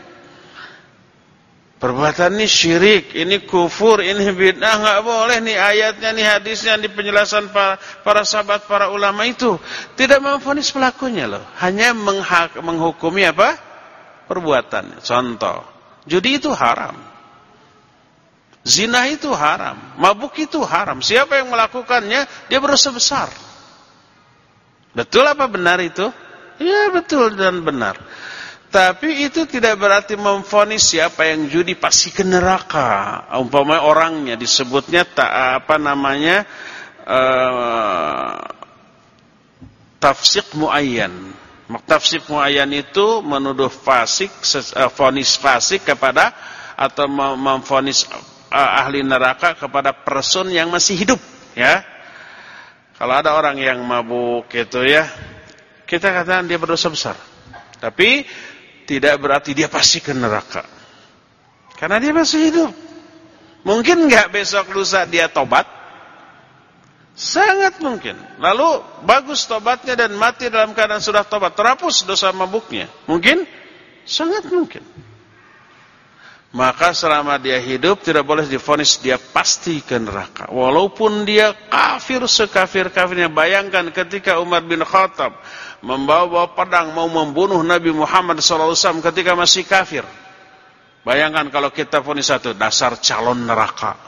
Perbuatan ini syirik, ini kufur, ini bid'ah, nggak boleh nih ayatnya, nih hadisnya, di penjelasan para, para sahabat, para ulama itu. Tidak memfonis pelakunya loh. Hanya menghukumi apa? Perbuatannya. Contoh, judi itu haram. Zina itu haram, mabuk itu haram. Siapa yang melakukannya, dia berdosa besar. Betul apa benar itu? Ya betul dan benar. Tapi itu tidak berarti memfonis siapa yang judi pasti ke neraka. Umpamanya orangnya disebutnya tak apa namanya uh, tafsik muayyan. Tafsik muayyan itu menuduh fasik, uh, fonis fasik kepada atau memfonis uh, ahli neraka kepada person yang masih hidup ya. Kalau ada orang yang mabuk gitu ya, kita katakan dia berdosa besar. Tapi tidak berarti dia pasti ke neraka. Karena dia masih hidup. Mungkin nggak besok lusa dia tobat? Sangat mungkin. Lalu bagus tobatnya dan mati dalam keadaan sudah tobat. Terhapus dosa mabuknya. Mungkin? Sangat mungkin maka selama dia hidup tidak boleh difonis dia pasti ke neraka. Walaupun dia kafir sekafir-kafirnya. Bayangkan ketika Umar bin Khattab membawa pedang mau membunuh Nabi Muhammad SAW ketika masih kafir. Bayangkan kalau kita fonis satu dasar calon neraka.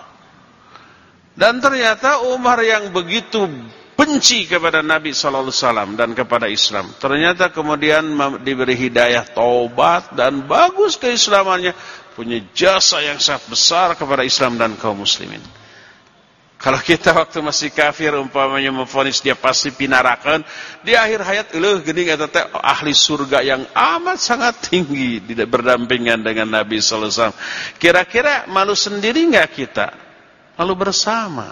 Dan ternyata Umar yang begitu benci kepada Nabi wasallam dan kepada Islam. Ternyata kemudian diberi hidayah taubat dan bagus keislamannya, punya jasa yang sangat besar kepada Islam dan kaum muslimin. Kalau kita waktu masih kafir umpamanya memfonis dia pasti pinarakan, di akhir hayat eueuh geuning eta teh ahli surga yang amat sangat tinggi tidak berdampingan dengan Nabi sallallahu alaihi wasallam. Kira-kira malu sendiri enggak kita? Malu bersama.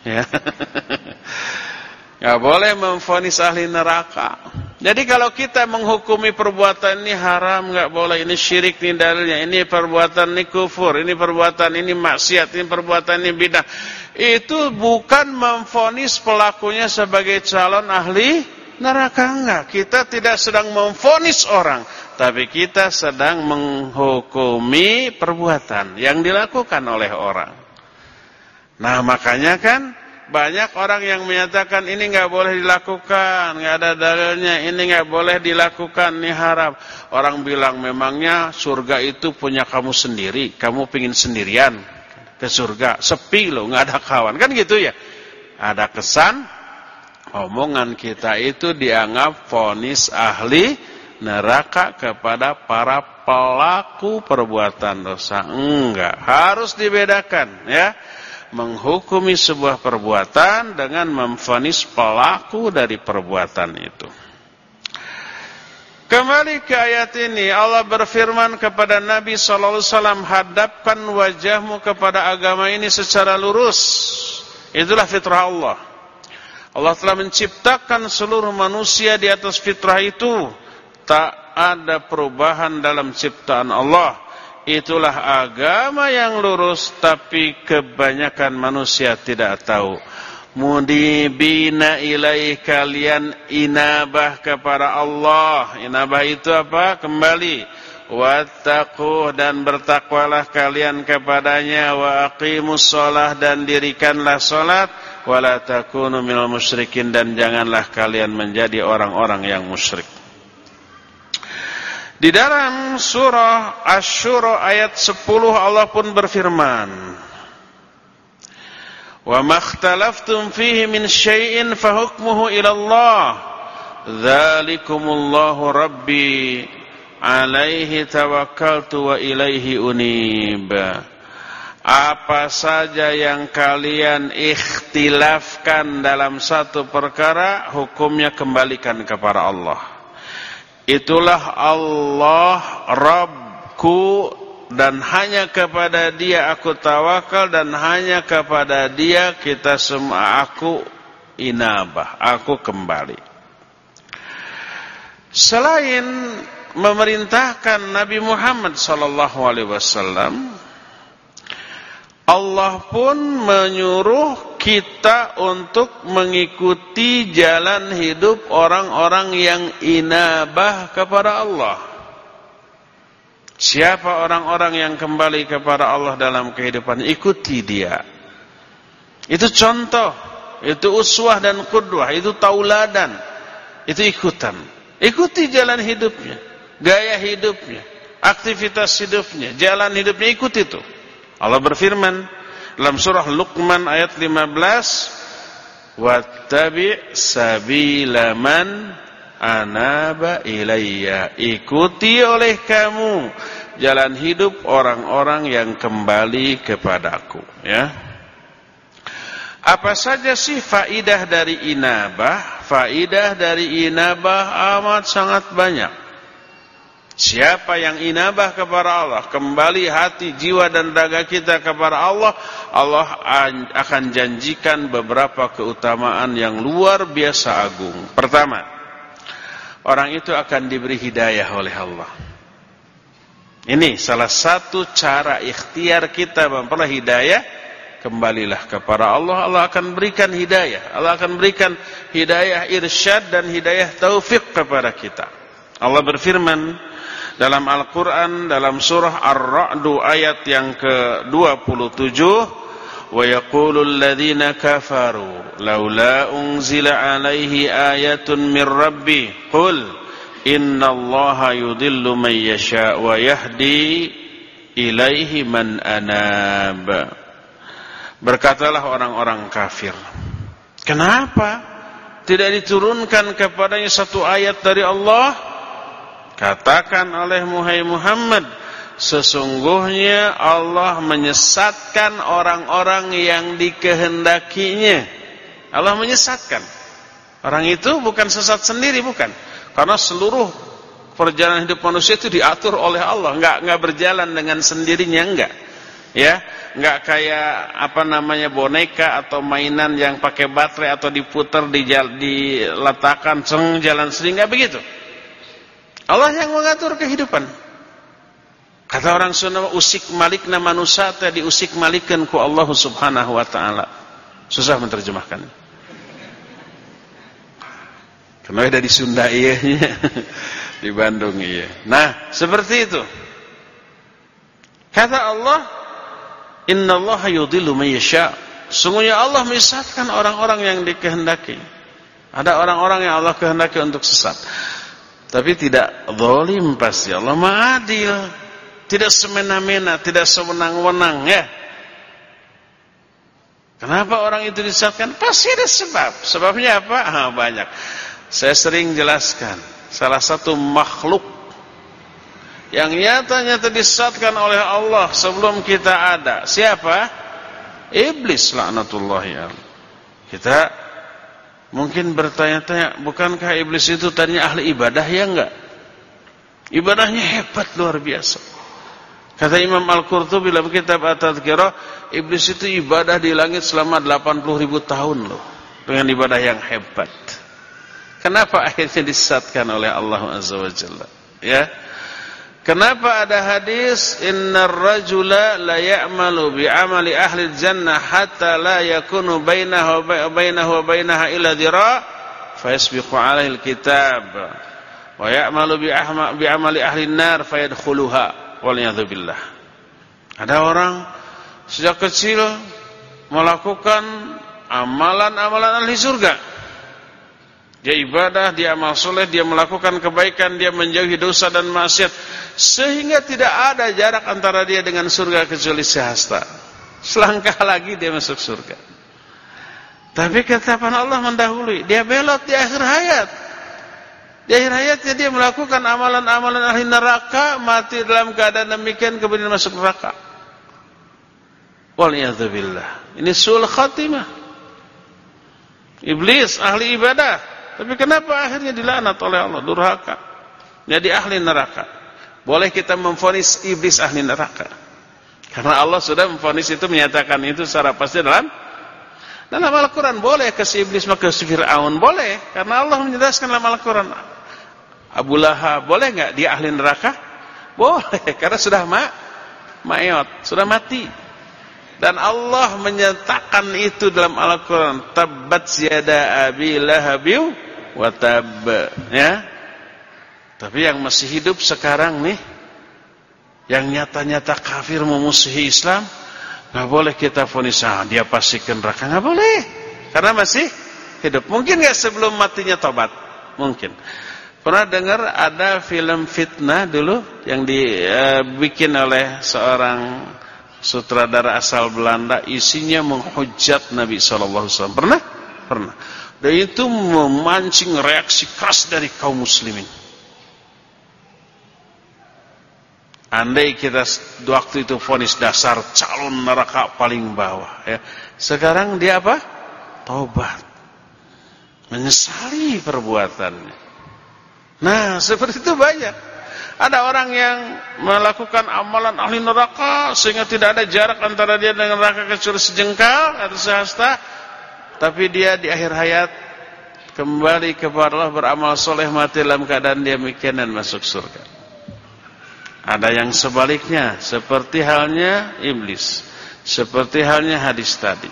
Ya. Gak boleh memfonis ahli neraka. Jadi kalau kita menghukumi perbuatan ini haram, gak boleh. Ini syirik, ini dalilnya. Ini perbuatan ini kufur, ini perbuatan ini maksiat, ini perbuatan ini bidah. Itu bukan memfonis pelakunya sebagai calon ahli neraka. Enggak. Kita tidak sedang memfonis orang. Tapi kita sedang menghukumi perbuatan yang dilakukan oleh orang. Nah makanya kan banyak orang yang menyatakan ini nggak boleh dilakukan, nggak ada dalilnya, ini nggak boleh dilakukan, ini haram. Orang bilang memangnya surga itu punya kamu sendiri, kamu pingin sendirian ke surga, sepi loh, nggak ada kawan, kan gitu ya. Ada kesan omongan kita itu dianggap fonis ahli neraka kepada para pelaku perbuatan dosa. Enggak, harus dibedakan ya menghukumi sebuah perbuatan dengan memfonis pelaku dari perbuatan itu. Kembali ke ayat ini Allah berfirman kepada Nabi sallallahu alaihi wasallam hadapkan wajahmu kepada agama ini secara lurus. Itulah fitrah Allah. Allah telah menciptakan seluruh manusia di atas fitrah itu. Tak ada perubahan dalam ciptaan Allah itulah agama yang lurus tapi kebanyakan manusia tidak tahu mudibina ilaih kalian inabah kepada Allah. Inabah itu apa? Kembali. Wattaqu dan bertakwalah kalian kepadanya. Wa aqimus shalah dan dirikanlah salat wala takunu minal musyrikin dan janganlah kalian menjadi orang-orang yang musyrik. Di dalam surah Asy-Syura ayat 10 Allah pun berfirman Wa makhtalaftum fihi min syai'in fahukmuhu ila Allah. Dzalikumullahu rabbi alaihi tawakkaltu wa ilaihi unib. Apa saja yang kalian ikhtilafkan dalam satu perkara hukumnya kembalikan kepada Allah. Itulah Allah Rabbku dan hanya kepada dia aku tawakal dan hanya kepada dia kita semua aku inabah, aku kembali. Selain memerintahkan Nabi Muhammad sallallahu alaihi wasallam Allah pun menyuruh kita untuk mengikuti jalan hidup orang-orang yang inabah kepada Allah. Siapa orang-orang yang kembali kepada Allah dalam kehidupan? Ikuti dia. Itu contoh, itu uswah dan kudwah, itu tauladan, itu ikutan. Ikuti jalan hidupnya, gaya hidupnya, aktivitas hidupnya, jalan hidupnya, ikuti itu. Allah berfirman dalam surah Luqman ayat 15 wattabi sabila man anaba ilayya. Ikuti oleh kamu jalan hidup orang-orang yang kembali kepadaku ya. Apa saja sih faidah dari inabah? Faidah dari inabah amat sangat banyak. Siapa yang inabah kepada Allah, kembali hati, jiwa dan daga kita kepada Allah, Allah akan janjikan beberapa keutamaan yang luar biasa agung. Pertama, orang itu akan diberi hidayah oleh Allah. Ini salah satu cara ikhtiar kita memperoleh hidayah. Kembalilah kepada Allah, Allah akan berikan hidayah. Allah akan berikan hidayah irsyad dan hidayah taufik kepada kita. Allah berfirman, dalam Al-Quran dalam surah Ar-Ra'du ayat yang ke-27 alladhina kafaru laula unzila alaihi ayatun min rabbi qul inna allaha yudillu man yasha wa yahdi ilaihi man anab berkatalah orang-orang kafir kenapa tidak diturunkan kepadanya satu ayat dari Allah? Katakan oleh Muhammad Sesungguhnya Allah menyesatkan orang-orang yang dikehendakinya. Allah menyesatkan. Orang itu bukan sesat sendiri bukan. Karena seluruh perjalanan hidup manusia itu diatur oleh Allah. Enggak, enggak berjalan dengan sendirinya enggak Ya, enggak kayak apa namanya boneka atau mainan yang pakai baterai atau diputar di diletakkan ceng jalan sendiri. Enggak begitu. Allah yang mengatur kehidupan. Kata orang Sunda usik malik nama manusia tadi usik malikan ku Allah Subhanahu wa taala. Susah menerjemahkan. Kenapa dari Sunda iya di Bandung iya. Nah, seperti itu. Kata Allah, "Innallaha yudhillu may yasha." Sungguhnya Allah menyesatkan orang-orang yang dikehendaki. Ada orang-orang yang Allah kehendaki untuk sesat. Tapi tidak zalim pasti. Allah ma'adil. Tidak semena-mena, tidak sewenang-wenang ya. Kenapa orang itu disesatkan? Pasti ada sebab. Sebabnya apa? Ah, banyak. Saya sering jelaskan. Salah satu makhluk yang nyata-nyata disesatkan oleh Allah sebelum kita ada. Siapa? Iblis laknatullah Kita mungkin bertanya-tanya, bukankah iblis itu tadinya ahli ibadah ya enggak? Ibadahnya hebat luar biasa. Kata Imam Al-Qurtubi dalam kitab At-Tadhkirah, iblis itu ibadah di langit selama 80 ribu tahun loh. Dengan ibadah yang hebat. Kenapa akhirnya disesatkan oleh Allah Azza wa Jalla? Ya. Kenapa ada hadis innar rajula la ya'malu bi amali ahli jannah hatta la yakunu bainahu wa bainahu wa bainaha illa dhira fayasbiqu alaihi alkitab wa ya'malu bi amali ahli nar fayadkhuluha wal billah. Ada orang sejak kecil melakukan amalan-amalan ahli surga dia ibadah, dia amal soleh, dia melakukan kebaikan, dia menjauhi dosa dan maksiat. Sehingga tidak ada jarak antara dia dengan surga kecuali sehasta. Selangkah lagi dia masuk surga. Tapi ketetapan Allah mendahului. Dia belot di akhir hayat. Di akhir hayatnya dia melakukan amalan-amalan ahli neraka. Mati dalam keadaan demikian kemudian masuk neraka. Waliyahzubillah. Ini sul khatimah. Iblis ahli ibadah. Tapi kenapa akhirnya dilaknat oleh Allah? Durhaka. Jadi ahli neraka. Boleh kita memfonis iblis ahli neraka. Karena Allah sudah memfonis itu menyatakan itu secara pasti dalam dalam Al-Quran. Boleh ke si iblis maka si Fir'aun. Boleh. Karena Allah menjelaskan dalam Al-Quran. Abu Lahab. Boleh nggak dia ahli neraka? Boleh. Karena sudah ma mayot. Sudah mati. Dan Allah menyatakan itu dalam Al-Quran. Tabbat ziyada abi lahabiu wa tab. Ya. Tapi yang masih hidup sekarang nih. Yang nyata-nyata kafir memusuhi Islam. Gak boleh kita fonis. Ah, dia pasti ke neraka. Gak boleh. Karena masih hidup. Mungkin gak sebelum matinya tobat? Mungkin. Pernah dengar ada film fitnah dulu. Yang dibikin uh, oleh seorang sutradara asal Belanda isinya menghujat Nabi sallallahu alaihi wasallam. Pernah? Pernah. Dan itu memancing reaksi keras dari kaum muslimin. Andai kita waktu itu vonis dasar calon neraka paling bawah ya. Sekarang dia apa? Taubat. Menyesali perbuatannya. Nah, seperti itu banyak. Ada orang yang melakukan amalan ahli neraka sehingga tidak ada jarak antara dia dengan neraka kecuali sejengkal atau sehasta. Tapi dia di akhir hayat kembali kepada Allah beramal soleh mati dalam keadaan dia mikir dan masuk surga. Ada yang sebaliknya seperti halnya iblis, seperti halnya hadis tadi.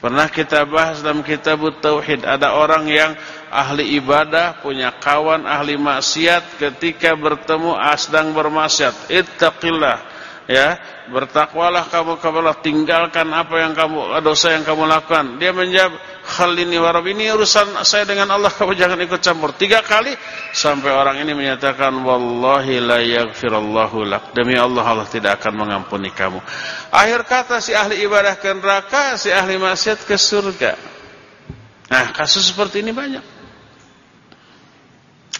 Pernah kita bahas dalam kitab Tauhid ada orang yang ahli ibadah, punya kawan ahli maksiat ketika bertemu sedang bermaksiat. Ittaqillah ya, bertakwalah kamu kepada tinggalkan apa yang kamu dosa yang kamu lakukan. Dia menjawab, "Khalini wa ini urusan saya dengan Allah, kamu jangan ikut campur." Tiga kali sampai orang ini menyatakan, "Wallahi la yaghfirullahu lak." Demi Allah Allah tidak akan mengampuni kamu. Akhir kata si ahli ibadah ke neraka, si ahli maksiat ke surga. Nah, kasus seperti ini banyak.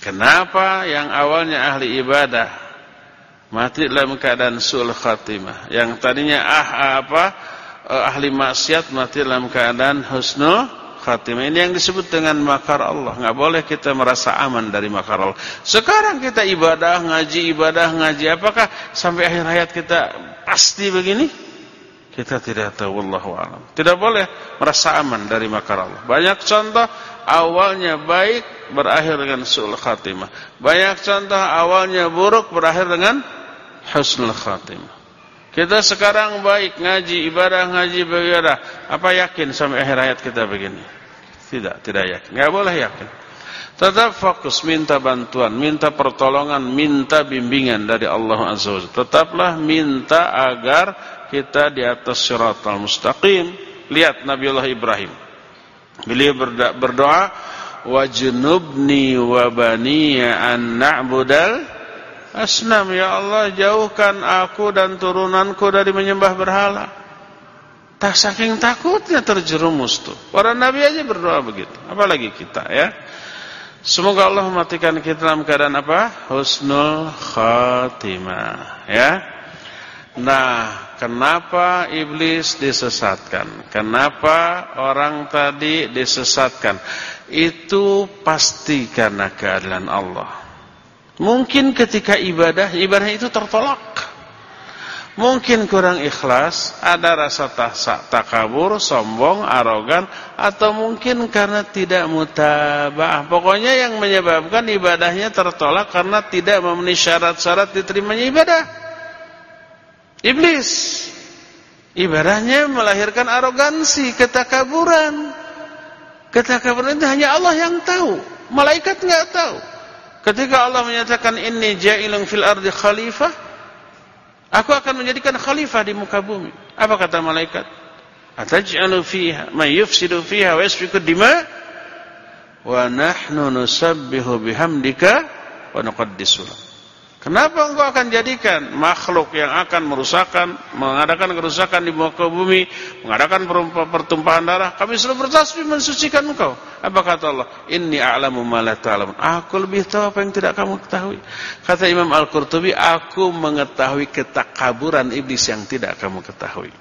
Kenapa yang awalnya ahli ibadah mati dalam keadaan sul khatimah, yang tadinya ah apa eh, ahli maksiat mati dalam keadaan husnul khatimah. Ini yang disebut dengan makar Allah. Enggak boleh kita merasa aman dari makar Allah. Sekarang kita ibadah, ngaji, ibadah, ngaji. Apakah sampai akhir hayat kita pasti begini? Kita tidak tahu Allah alam. Tidak boleh merasa aman dari makar Allah. Banyak contoh awalnya baik berakhir dengan sul khatimah. Banyak contoh awalnya buruk berakhir dengan husnul khatimah. Kita sekarang baik ngaji ibadah ngaji ibadah. Apa yakin sampai akhir hayat kita begini? Tidak, tidak yakin. Enggak boleh yakin. Tetap fokus minta bantuan, minta pertolongan, minta bimbingan dari Allah Azza wa Tetaplah minta agar kita di atas syaratul mustaqim Lihat Nabiullah Ibrahim. Beliau berdoa, "Wajnubni wa baniya an na'budal asnam." Ya Allah, jauhkan aku dan turunanku dari menyembah berhala. Tak saking takutnya terjerumus tuh. Para nabi aja berdoa begitu. Apalagi kita ya. Semoga Allah mematikan kita dalam keadaan apa? Husnul khatimah, ya. Nah, kenapa iblis disesatkan? Kenapa orang tadi disesatkan? Itu pasti karena keadilan Allah. Mungkin ketika ibadah, ibadah itu tertolak. Mungkin kurang ikhlas, ada rasa takabur, sombong, arogan, atau mungkin karena tidak mutabah. Pokoknya yang menyebabkan ibadahnya tertolak karena tidak memenuhi syarat-syarat diterimanya ibadah. Iblis. Ibadahnya melahirkan arogansi, ketakaburan. Ketakaburan itu hanya Allah yang tahu. Malaikat nggak tahu. Ketika Allah menyatakan ini ja'ilun fil ardi khalifah, aku akan menjadikan khalifah di muka bumi. Apa kata malaikat? Ataj'alu fiha may yufsidu fiha wa yasfiku dima wa nahnu nusabbihu bihamdika wa nuqaddisu Kenapa engkau akan jadikan makhluk yang akan merusakkan, mengadakan kerusakan di muka bumi, mengadakan pertumpahan darah? Kami selalu bertasbih mensucikan engkau. Apa kata Allah? Inni a'lamu ma la ta'lamun. Aku lebih tahu apa yang tidak kamu ketahui. Kata Imam Al-Qurtubi, aku mengetahui ketakaburan iblis yang tidak kamu ketahui.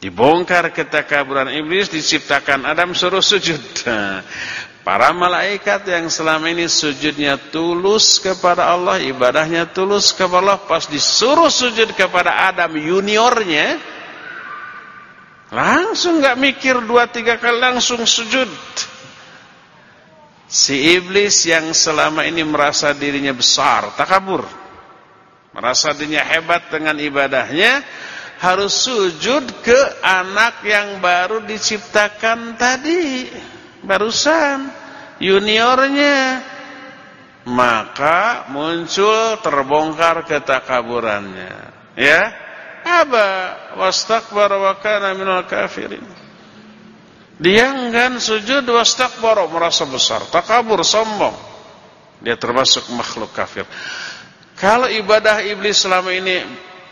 Dibongkar ketakaburan iblis, diciptakan Adam suruh sujud. Para malaikat yang selama ini sujudnya tulus kepada Allah, ibadahnya tulus kepada Allah, pas disuruh sujud kepada Adam juniornya, langsung nggak mikir dua tiga kali langsung sujud. Si iblis yang selama ini merasa dirinya besar, takabur, merasa dirinya hebat dengan ibadahnya, harus sujud ke anak yang baru diciptakan tadi barusan juniornya. Maka muncul terbongkar ketakaburannya. Ya? Aba wastakbara wa kana minal kafirin. Dia enggan sujud wastakbara merasa besar takabur sombong. Dia termasuk makhluk kafir. Kalau ibadah iblis selama ini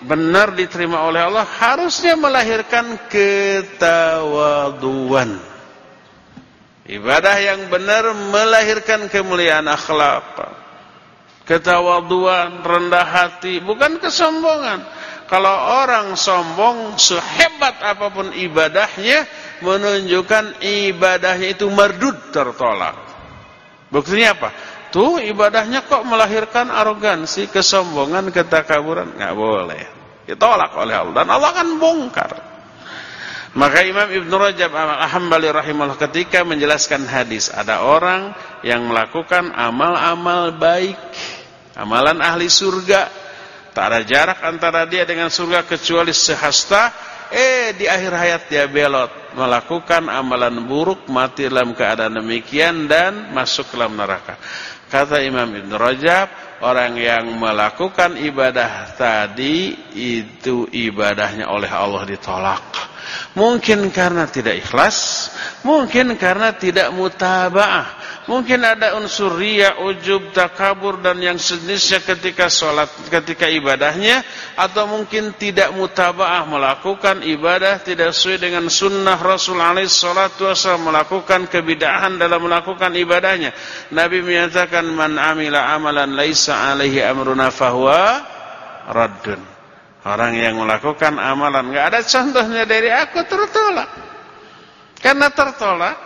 benar diterima oleh Allah harusnya melahirkan ketawaduan Ibadah yang benar melahirkan kemuliaan akhlak. Ketawaduan, rendah hati, bukan kesombongan. Kalau orang sombong, sehebat apa pun ibadahnya, menunjukkan ibadahnya itu merdud tertolak. Buktinya apa? Tuh ibadahnya kok melahirkan arogansi, kesombongan, ketakaburan. Nggak boleh. Ditolak oleh Allah. Dan Allah akan bongkar. Maka Imam Ibn Rajab Al-Hambali rahimahullah ketika menjelaskan hadis, ada orang yang melakukan amal-amal baik, amalan ahli surga, tak ada jarak antara dia dengan surga kecuali sehasta, eh di akhir hayat dia belot, melakukan amalan buruk, mati dalam keadaan demikian dan masuk dalam neraka. Kata Imam Ibn Rajab, orang yang melakukan ibadah tadi itu ibadahnya oleh Allah ditolak. Mungkin karena tidak ikhlas, mungkin karena tidak mutaba'ah. Mungkin ada unsur riya, ujub, takabur dan yang sejenisnya ketika sholat, ketika ibadahnya atau mungkin tidak mutaba'ah melakukan ibadah tidak sesuai dengan sunnah Rasul alaihi wasallam melakukan kebidahan dalam melakukan ibadahnya. Nabi menyatakan man amila amalan laisa alaihi amruna fahuwa raddun. Orang yang melakukan amalan nggak ada contohnya dari aku tertolak. Karena tertolak,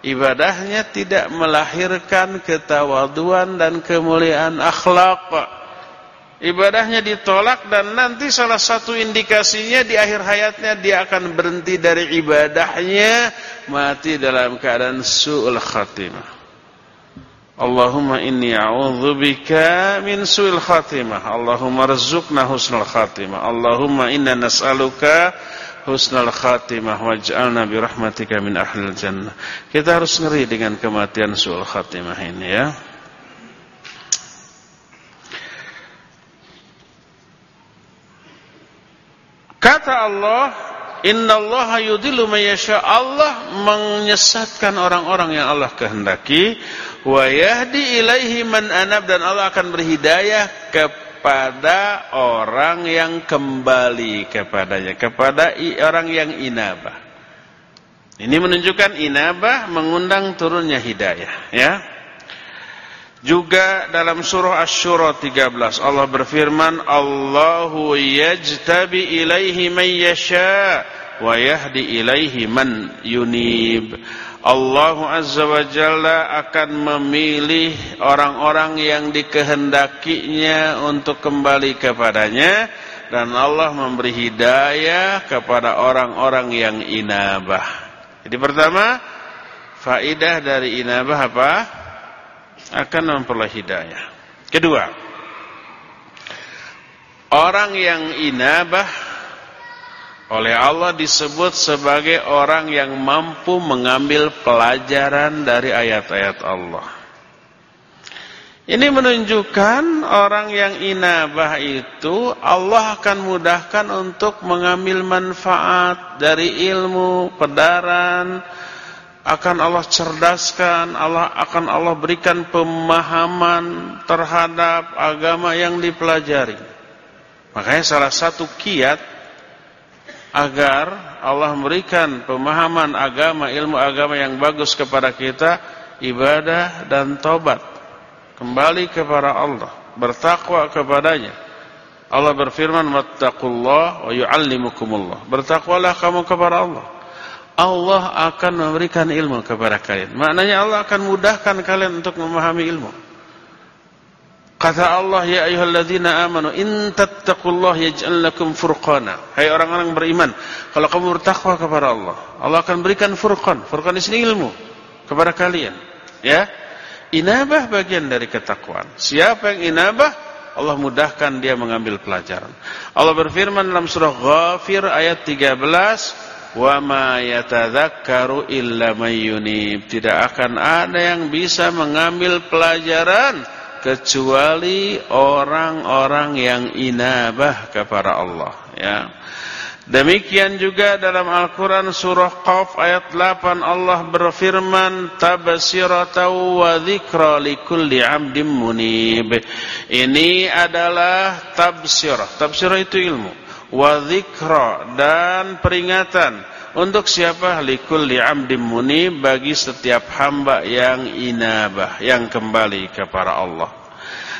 ibadahnya tidak melahirkan ketawaduan dan kemuliaan akhlak. Ibadahnya ditolak dan nanti salah satu indikasinya di akhir hayatnya dia akan berhenti dari ibadahnya mati dalam keadaan su'ul khatimah. Allahumma inni a'udzubika min su'il khatimah. Allahumma rizukna husnul khatimah. Allahumma inna nas'aluka husnul khatimah waj'alna bi rahmatika min ahlil jannah. Kita harus ngeri dengan kematian su'ul khatimah ini ya. Kata Allah innallaha yudhillu may yasha. Allah menyesatkan orang-orang yang Allah kehendaki wa yahdi ilaihi man anab dan Allah akan berhidayah kepada orang yang kembali kepadanya, kepada orang yang inabah. Ini menunjukkan inabah mengundang turunnya hidayah, ya. Juga dalam surah Asy-Syura 13 Allah berfirman Allahu yajtabi ilaihi man yasha wa yahdi ilaihi man yunib. Allah Azza wa Jalla akan memilih orang-orang yang dikehendakinya untuk kembali kepadanya dan Allah memberi hidayah kepada orang-orang yang inabah. Jadi pertama, faidah dari inabah apa? Akan memperoleh hidayah. Kedua, orang yang inabah oleh Allah disebut sebagai orang yang mampu mengambil pelajaran dari ayat-ayat Allah. Ini menunjukkan orang yang inabah itu Allah akan mudahkan untuk mengambil manfaat dari ilmu, pedaran, akan Allah cerdaskan, Allah akan Allah berikan pemahaman terhadap agama yang dipelajari. Makanya salah satu kiat agar Allah memberikan pemahaman agama, ilmu agama yang bagus kepada kita, ibadah dan tobat. Kembali kepada Allah, bertakwa kepadanya. Allah berfirman, "Wattaqullah wa yu'allimukumullah." Bertakwalah kamu kepada Allah. Allah akan memberikan ilmu kepada kalian. Maknanya Allah akan mudahkan kalian untuk memahami ilmu. Kata Allah, Ya ayuhalladzina amanu, in tattaqullah yaj'al lakum furqana. Hai orang-orang beriman, kalau kamu bertakwa kepada Allah, Allah akan berikan furqan. Furqan di sini ilmu kepada kalian. Ya. Inabah bagian dari ketakwaan. Siapa yang inabah, Allah mudahkan dia mengambil pelajaran. Allah berfirman dalam surah Ghafir ayat 13, wa ma yatadzakkaru illa mayyunib tidak akan ada yang bisa mengambil pelajaran kecuali orang-orang yang inabah kepada Allah ya. Demikian juga dalam Al-Quran surah Qaf ayat 8 Allah berfirman Tabasiratau wa dhikra likulli abdim munib. Ini adalah tabsirah. Tabsirah itu ilmu wa dan peringatan untuk siapa? Likul li'amdim muni bagi setiap hamba yang inabah yang kembali kepada Allah.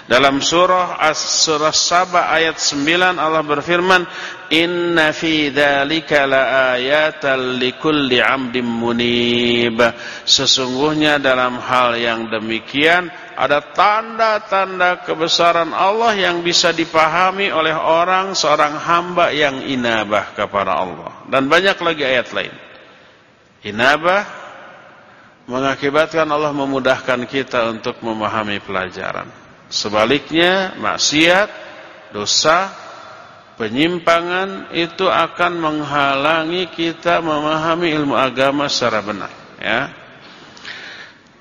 Dalam surah As-Surah Saba ayat 9 Allah berfirman Inna fi dzalika laayatan likulli 'amdim munib. Sesungguhnya dalam hal yang demikian ada tanda-tanda kebesaran Allah yang bisa dipahami oleh orang seorang hamba yang inabah kepada Allah dan banyak lagi ayat lain. Inabah mengakibatkan Allah memudahkan kita untuk memahami pelajaran. Sebaliknya, maksiat, dosa, penyimpangan itu akan menghalangi kita memahami ilmu agama secara benar, ya.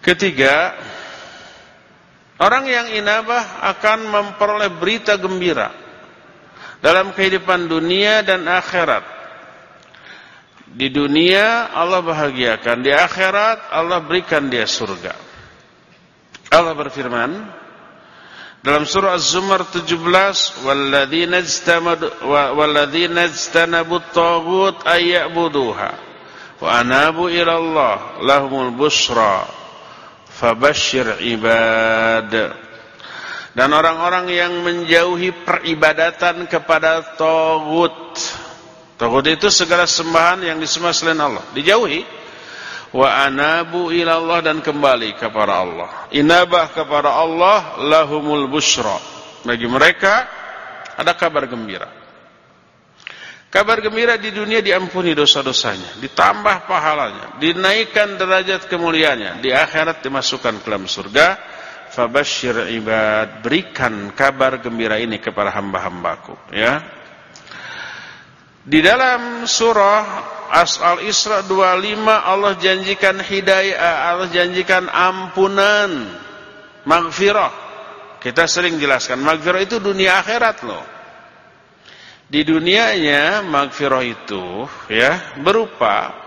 Ketiga, orang yang inabah akan memperoleh berita gembira dalam kehidupan dunia dan akhirat. Di dunia Allah bahagiakan, di akhirat Allah berikan dia surga. Allah berfirman, dalam surah Az-Zumar 17, "Walladzina ijtamadu walladzina ijtanabut taghut ayya'buduha wa anabu ila Allah lahumul busra fabashshir ibad." Dan orang-orang yang menjauhi peribadatan kepada taghut. Taghut itu segala sembahan yang disembah selain Allah, dijauhi wa anabu ila Allah dan kembali kepada Allah. Inabah kepada Allah lahumul busyra. Bagi mereka ada kabar gembira. Kabar gembira di dunia diampuni dosa-dosanya, ditambah pahalanya, dinaikkan derajat kemuliaannya, di akhirat dimasukkan ke dalam surga. Fabashir ibad, berikan kabar gembira ini kepada hamba-hambaku, ya. Di dalam surah Al-Isra 25 Allah janjikan hidayah, Allah janjikan ampunan, maghfirah. Kita sering jelaskan, maghfirah itu dunia akhirat loh. Di dunianya magfirah itu ya berupa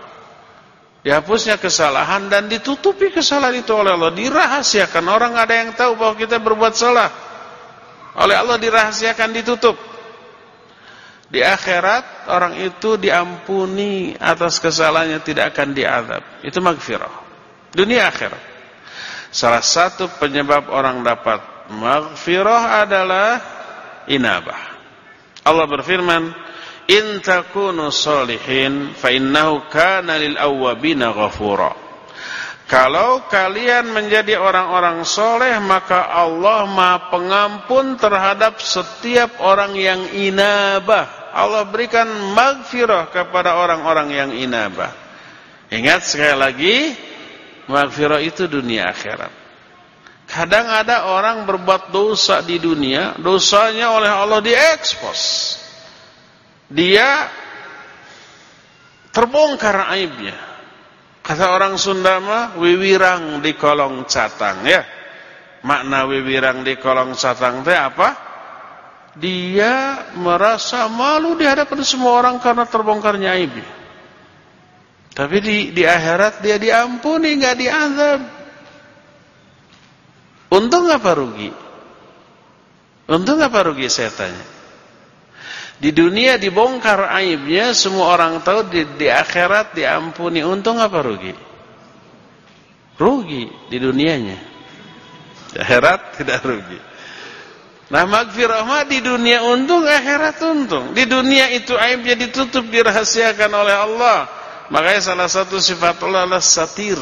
dihapusnya kesalahan dan ditutupi kesalahan itu oleh Allah, dirahasiakan. Orang ada yang tahu bahwa kita berbuat salah. Oleh Allah dirahasiakan ditutup. Di akhirat orang itu diampuni atas kesalahannya tidak akan diadab. Itu magfirah. Dunia akhirat. Salah satu penyebab orang dapat magfirah adalah inabah. Allah berfirman, "In takunu solihin fa innahu kana lil awwabina ghafura." Kalau kalian menjadi orang-orang soleh maka Allah maha pengampun terhadap setiap orang yang inabah. Allah berikan magfirah kepada orang-orang yang inabah. Ingat sekali lagi, magfirah itu dunia akhirat. Kadang ada orang berbuat dosa di dunia, dosanya oleh Allah diekspos. Dia terbongkar aibnya. Kata orang Sunda mah wiwirang di kolong catang ya. Makna wiwirang di kolong catang teh apa? Dia merasa malu di hadapan semua orang karena terbongkarnya aib. Tapi di di akhirat dia diampuni, enggak diazab. Untung apa rugi? Untung apa rugi saya tanya? Di dunia dibongkar aibnya, semua orang tahu di, di akhirat diampuni. Untung apa rugi? Rugi di dunianya. Di akhirat tidak rugi. Nah magfirah mah di dunia untung, akhirat untung. Di dunia itu aibnya ditutup, dirahasiakan oleh Allah. Makanya salah satu sifat Allah adalah satir.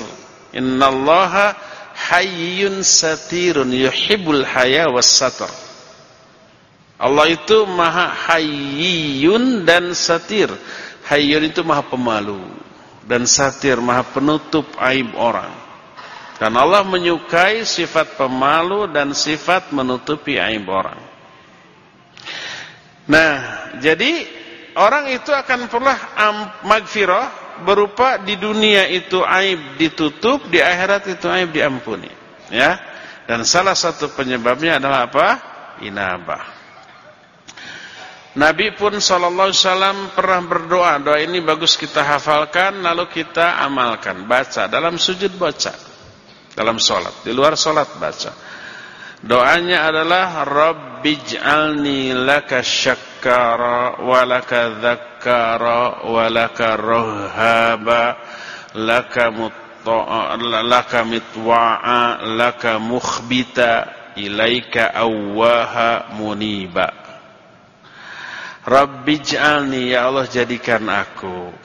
Innallaha hayyun satirun yuhibbul haya was satar. Allah itu maha hayyun dan satir. Hayyun itu maha pemalu. Dan satir maha penutup aib orang. Dan Allah menyukai sifat pemalu dan sifat menutupi aib orang. Nah, jadi orang itu akan pernah magfirah berupa di dunia itu aib ditutup, di akhirat itu aib diampuni. Ya. Dan salah satu penyebabnya adalah apa? Inabah. Nabi pun sallallahu alaihi wasallam pernah berdoa. Doa ini bagus kita hafalkan lalu kita amalkan, baca dalam sujud baca. Dalam salat, di luar salat baca. Doanya adalah Rabbij'alni laka wa laka dzakkara wa laka rohaba laka mutta'a laka mitwa'a laka mukhbita ilaika awwaha muniba. Rabbij'alni ya Allah jadikan aku.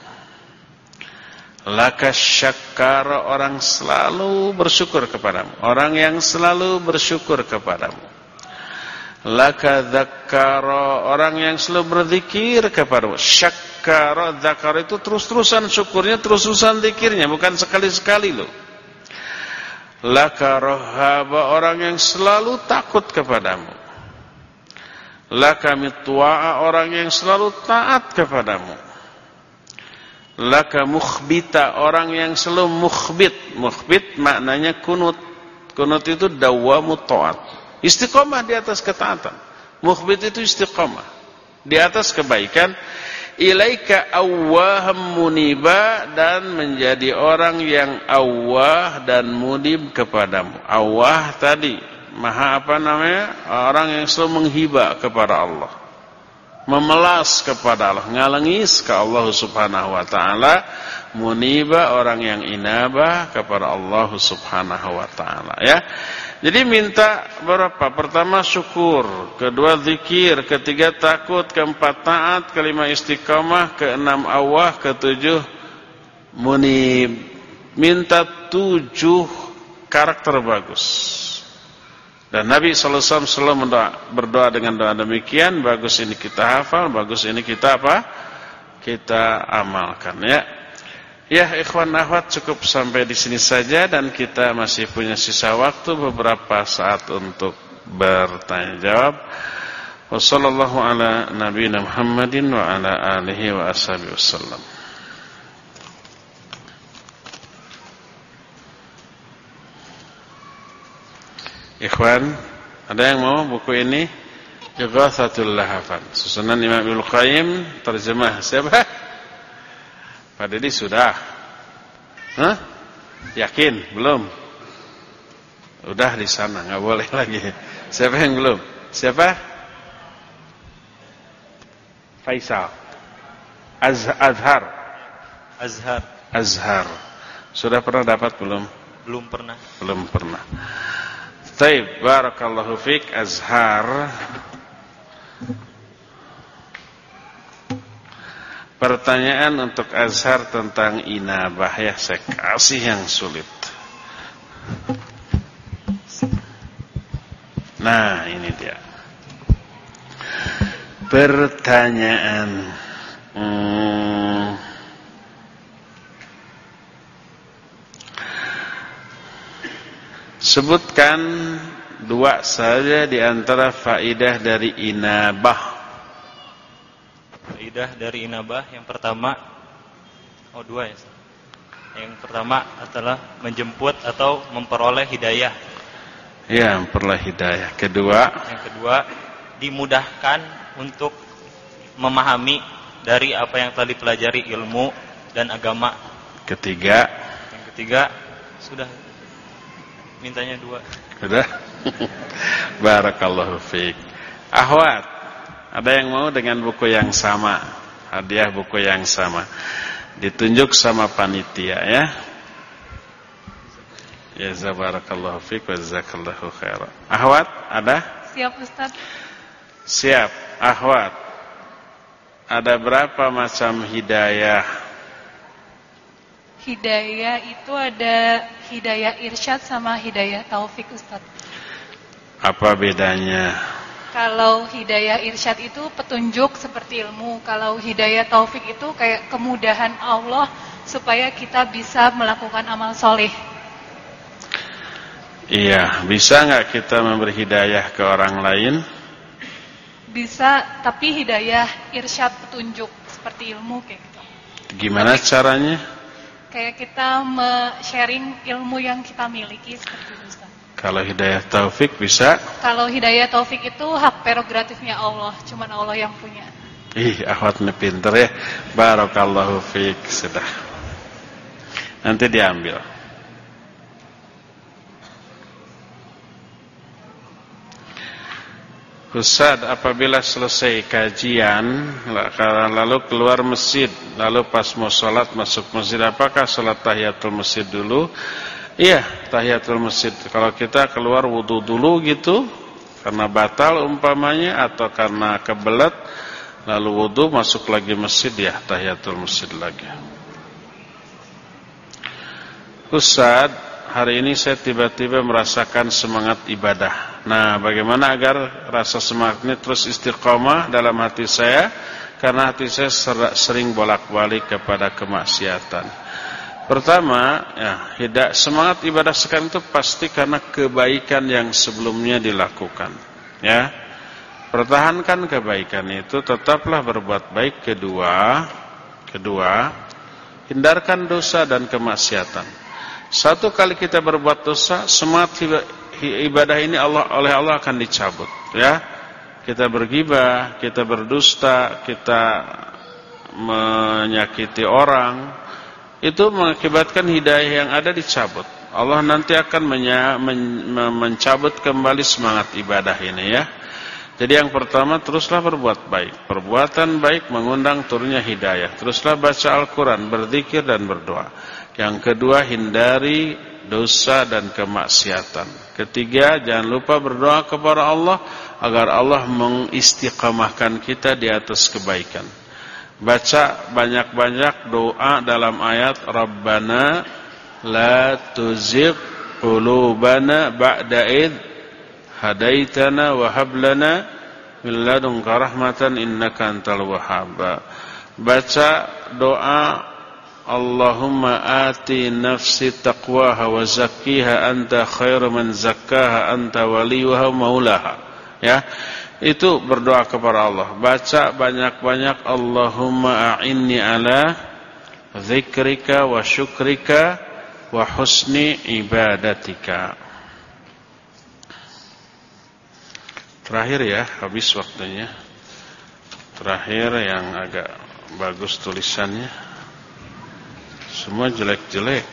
Laka syakara orang selalu bersyukur kepadamu. Orang yang selalu bersyukur kepadamu Laka dhakara orang yang selalu berzikir kepadamu Syakara dhakara itu terus-terusan syukurnya Terus-terusan zikirnya bukan sekali-sekali loh Laka rohaba orang yang selalu takut kepadamu Laka mitwa'a orang yang selalu taat kepadamu. Laka mukhbita orang yang selalu mukhbit. Mukhbit maknanya kunut. Kunut itu dawamu ta'at. Istiqomah di atas ketaatan. Mukhbit itu istiqomah. Di atas kebaikan. Ilaika awwaham muniba dan menjadi orang yang awwah dan munib kepadamu. Awwah tadi maha apa namanya orang yang selalu menghibah kepada Allah memelas kepada Allah ngalengis ke Allah subhanahu wa ta'ala muniba orang yang inabah kepada Allah subhanahu wa ta'ala ya jadi minta berapa pertama syukur kedua zikir ketiga takut keempat taat kelima istiqamah keenam awah ketujuh munib minta tujuh karakter bagus dan Nabi SAW selalu berdoa dengan doa demikian. Bagus ini kita hafal, bagus ini kita apa? Kita amalkan ya. Ya ikhwan ahwat cukup sampai di sini saja dan kita masih punya sisa waktu beberapa saat untuk bertanya jawab. Wassalamualaikum ala nabiyina Muhammadin wa ala alihi wa ashabihi wasallam. Ikhwan, ada yang mau buku ini? Ighathatul Lahafan. Susunan Imam Ibnu Qayyim terjemah siapa? Pak Dedi sudah. Hah? Yakin? Belum? Udah di sana, nggak boleh lagi. Siapa yang belum? Siapa? Faisal. Az Azhar. Azhar. Azhar. Sudah pernah dapat belum? Belum pernah. Belum pernah. Taib, barakallahu fik Azhar. Pertanyaan untuk Azhar tentang inabah ya saya kasih yang sulit. Nah, ini dia. Pertanyaan. Hmm. Sebutkan dua saja di antara faidah dari inabah. Faidah dari inabah yang pertama oh dua ya. Yang pertama adalah menjemput atau memperoleh hidayah. Ya, memperoleh hidayah. Kedua, yang kedua dimudahkan untuk memahami dari apa yang telah dipelajari ilmu dan agama. Ketiga, yang ketiga sudah mintanya dua. Sudah? Barakallahu fiik. Ahwat, ada yang mau dengan buku yang sama? Hadiah buku yang sama. Ditunjuk sama panitia ya. Ya zabarakallahu fiik wa jazakallahu khairan. Ahwat, ada? Siap Ustaz. Siap. Ahwat. Ada berapa macam hidayah? Hidayah itu ada hidayah irsyad sama hidayah taufik Ustaz. Apa bedanya? Kalau hidayah irsyad itu petunjuk seperti ilmu. Kalau hidayah taufik itu kayak kemudahan Allah supaya kita bisa melakukan amal soleh. Iya, bisa nggak kita memberi hidayah ke orang lain? Bisa, tapi hidayah irsyad petunjuk seperti ilmu kayak gitu. Gimana caranya? Kayak kita sharing ilmu yang kita miliki seperti itu. Kalau hidayah taufik bisa? Kalau hidayah taufik itu hak prerogatifnya Allah, cuman Allah yang punya. Ih, akhwat pinter ya. Barakallahu fiik. Sudah. Nanti diambil. Ustaz, apabila selesai kajian lalu keluar masjid, lalu pas mau sholat masuk masjid, apakah sholat tahiyatul masjid dulu Iya, tahiyatul masjid. Kalau kita keluar wudhu dulu gitu, karena batal umpamanya atau karena kebelet, lalu wudhu masuk lagi masjid ya, tahiyatul masjid lagi. Ustaz, hari ini saya tiba-tiba merasakan semangat ibadah. Nah, bagaimana agar rasa semangat ini terus istiqomah dalam hati saya? Karena hati saya sering bolak-balik kepada kemaksiatan. Pertama, ya, hidak semangat ibadah sekarang itu pasti karena kebaikan yang sebelumnya dilakukan. Ya, pertahankan kebaikan itu, tetaplah berbuat baik. Kedua, kedua, hindarkan dosa dan kemaksiatan. Satu kali kita berbuat dosa, semangat ibadah ini Allah oleh Allah akan dicabut. Ya, kita bergibah, kita berdusta, kita menyakiti orang itu mengakibatkan hidayah yang ada dicabut. Allah nanti akan men, mencabut kembali semangat ibadah ini ya. Jadi yang pertama teruslah berbuat baik. Perbuatan baik mengundang turunnya hidayah. Teruslah baca Al-Quran, berzikir dan berdoa. Yang kedua hindari dosa dan kemaksiatan. Ketiga jangan lupa berdoa kepada Allah agar Allah mengistiqamahkan kita di atas kebaikan. Baca banyak-banyak doa dalam ayat Rabbana la tuzigh qulubana ba'da id hadaitana wa hab lana min ladunka rahmatan innaka antal wahhab. Baca doa Allahumma ati nafsi taqwaha wa zakkiha anta khairu man zakkaha anta waliyuha maulaha. Ya itu berdoa kepada Allah. Baca banyak-banyak Allahumma a'inni ala zikrika wa syukrika wa husni ibadatika. Terakhir ya, habis waktunya. Terakhir yang agak bagus tulisannya. Semua jelek-jelek.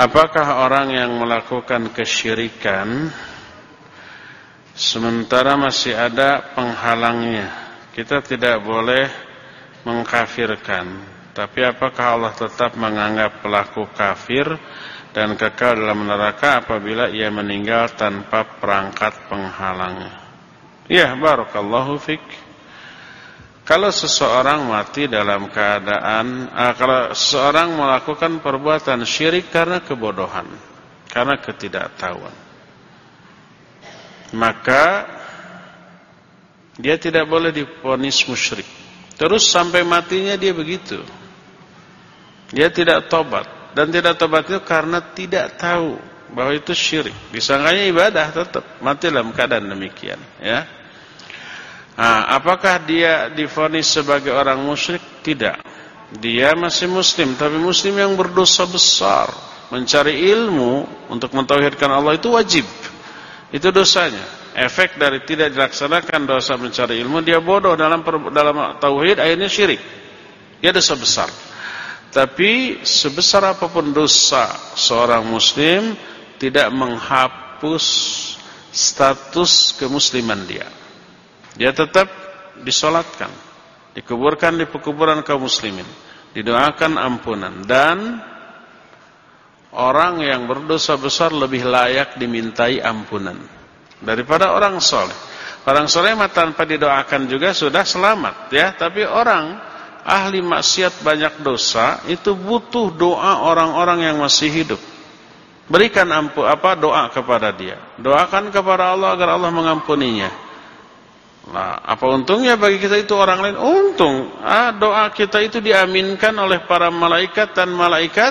Apakah orang yang melakukan kesyirikan sementara masih ada penghalangnya? Kita tidak boleh mengkafirkan, tapi apakah Allah tetap menganggap pelaku kafir dan kekal dalam neraka apabila ia meninggal tanpa perangkat penghalangnya? Ya, barakallahu fik. Kalau seseorang mati dalam keadaan uh, Kalau seseorang melakukan perbuatan syirik karena kebodohan Karena ketidaktahuan Maka Dia tidak boleh diponis musyrik. Terus sampai matinya dia begitu. Dia tidak tobat. Dan tidak tobat itu karena tidak tahu Bahwa itu syirik. Disangkanya ibadah tetap. Mati dalam keadaan demikian Ya Nah, apakah dia difonis sebagai orang musyrik? Tidak. Dia masih muslim, tapi muslim yang berdosa besar. Mencari ilmu untuk mentauhidkan Allah itu wajib. Itu dosanya. Efek dari tidak dilaksanakan dosa mencari ilmu, dia bodoh dalam dalam tauhid, akhirnya syirik. Dia dosa besar. Tapi sebesar apa pun dosa seorang muslim tidak menghapus status kemusliman dia. Dia tetap disolatkan, dikuburkan di pekuburan kaum muslimin, didoakan ampunan dan orang yang berdosa besar lebih layak dimintai ampunan daripada orang soleh. Orang soleh mah tanpa didoakan juga sudah selamat ya, tapi orang ahli maksiat banyak dosa itu butuh doa orang-orang yang masih hidup. Berikan ampu apa doa kepada dia. Doakan kepada Allah agar Allah mengampuninya. Nah, apa untungnya bagi kita itu orang lain? Untung. Ah, doa kita itu diaminkan oleh para malaikat dan malaikat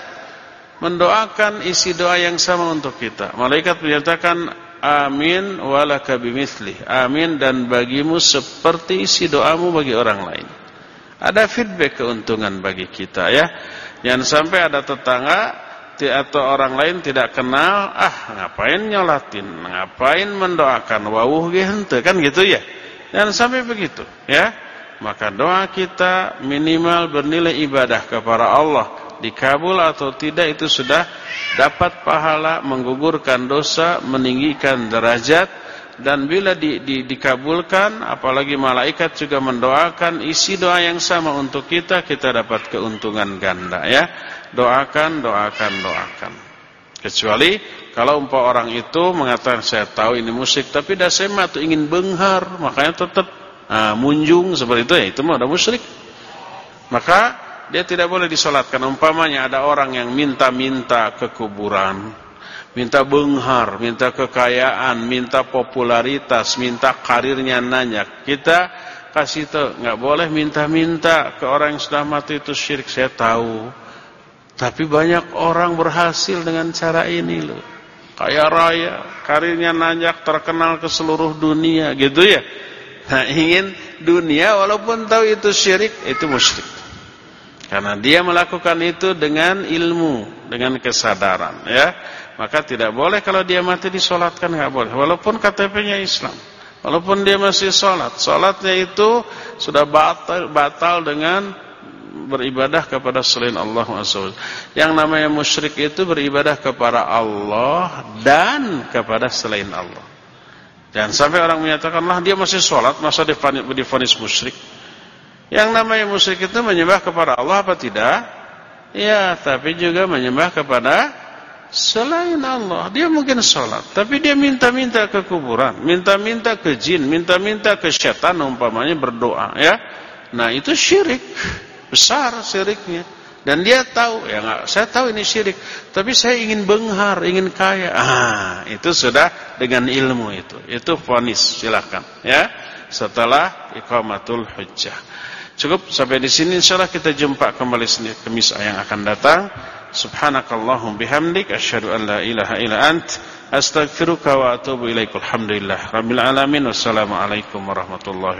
mendoakan isi doa yang sama untuk kita. Malaikat menyatakan amin walaka bimithli. Amin dan bagimu seperti isi doamu bagi orang lain. Ada feedback keuntungan bagi kita ya. Jangan sampai ada tetangga atau orang lain tidak kenal, ah ngapain nyolatin, ngapain mendoakan, wawuh gitu kan gitu ya. Dan sampai begitu, ya. Maka doa kita minimal bernilai ibadah kepada Allah dikabul atau tidak itu sudah dapat pahala menggugurkan dosa, meninggikan derajat dan bila di, di, dikabulkan apalagi malaikat juga mendoakan isi doa yang sama untuk kita kita dapat keuntungan ganda ya. Doakan, doakan, doakan. Kecuali kalau umpah orang itu mengatakan saya tahu ini musik tapi dah saya mah tuh ingin benghar, makanya tetap nah, munjung seperti itu ya itu mah udah musyrik. Maka dia tidak boleh disolatkan. Umpamanya ada orang yang minta-minta ke kuburan, minta benghar, minta kekayaan, minta popularitas, minta karirnya nanya. Kita kasih tahu nggak boleh minta-minta ke orang yang sudah mati itu syirik. Saya tahu. Tapi banyak orang berhasil dengan cara ini loh. Kaya raya, karirnya nanjak, terkenal ke seluruh dunia gitu ya. Nah ingin dunia walaupun tahu itu syirik, itu musyrik. Karena dia melakukan itu dengan ilmu, dengan kesadaran ya. Maka tidak boleh kalau dia mati disolatkan, nggak boleh. Walaupun KTP-nya Islam. Walaupun dia masih sholat. Sholatnya itu sudah batal, batal dengan beribadah kepada selain Allah SWT. Yang namanya musyrik itu beribadah kepada Allah dan kepada selain Allah. Dan sampai orang menyatakan, lah dia masih sholat, masa difonis musyrik. Yang namanya musyrik itu menyembah kepada Allah apa tidak? Ya, tapi juga menyembah kepada selain Allah. Dia mungkin sholat, tapi dia minta-minta ke kuburan, minta-minta ke jin, minta-minta ke syaitan umpamanya berdoa. ya. Nah itu syirik besar syiriknya. Dan dia tahu ya enggak saya tahu ini syirik tapi saya ingin benghar ingin kaya. Ah itu sudah dengan ilmu itu. Itu vonis silakan ya. Setelah iqamatul hujjah. Cukup sampai di sini insyaallah kita jumpa kembali Kamis yang akan datang. Subhanakallahum bihamdik asyhadu an la ilaha illa ant. Astaghfiruka wa atubu ilaik. Alhamdulillah rabbil alamin. Wassalamu alaikum warahmatullahi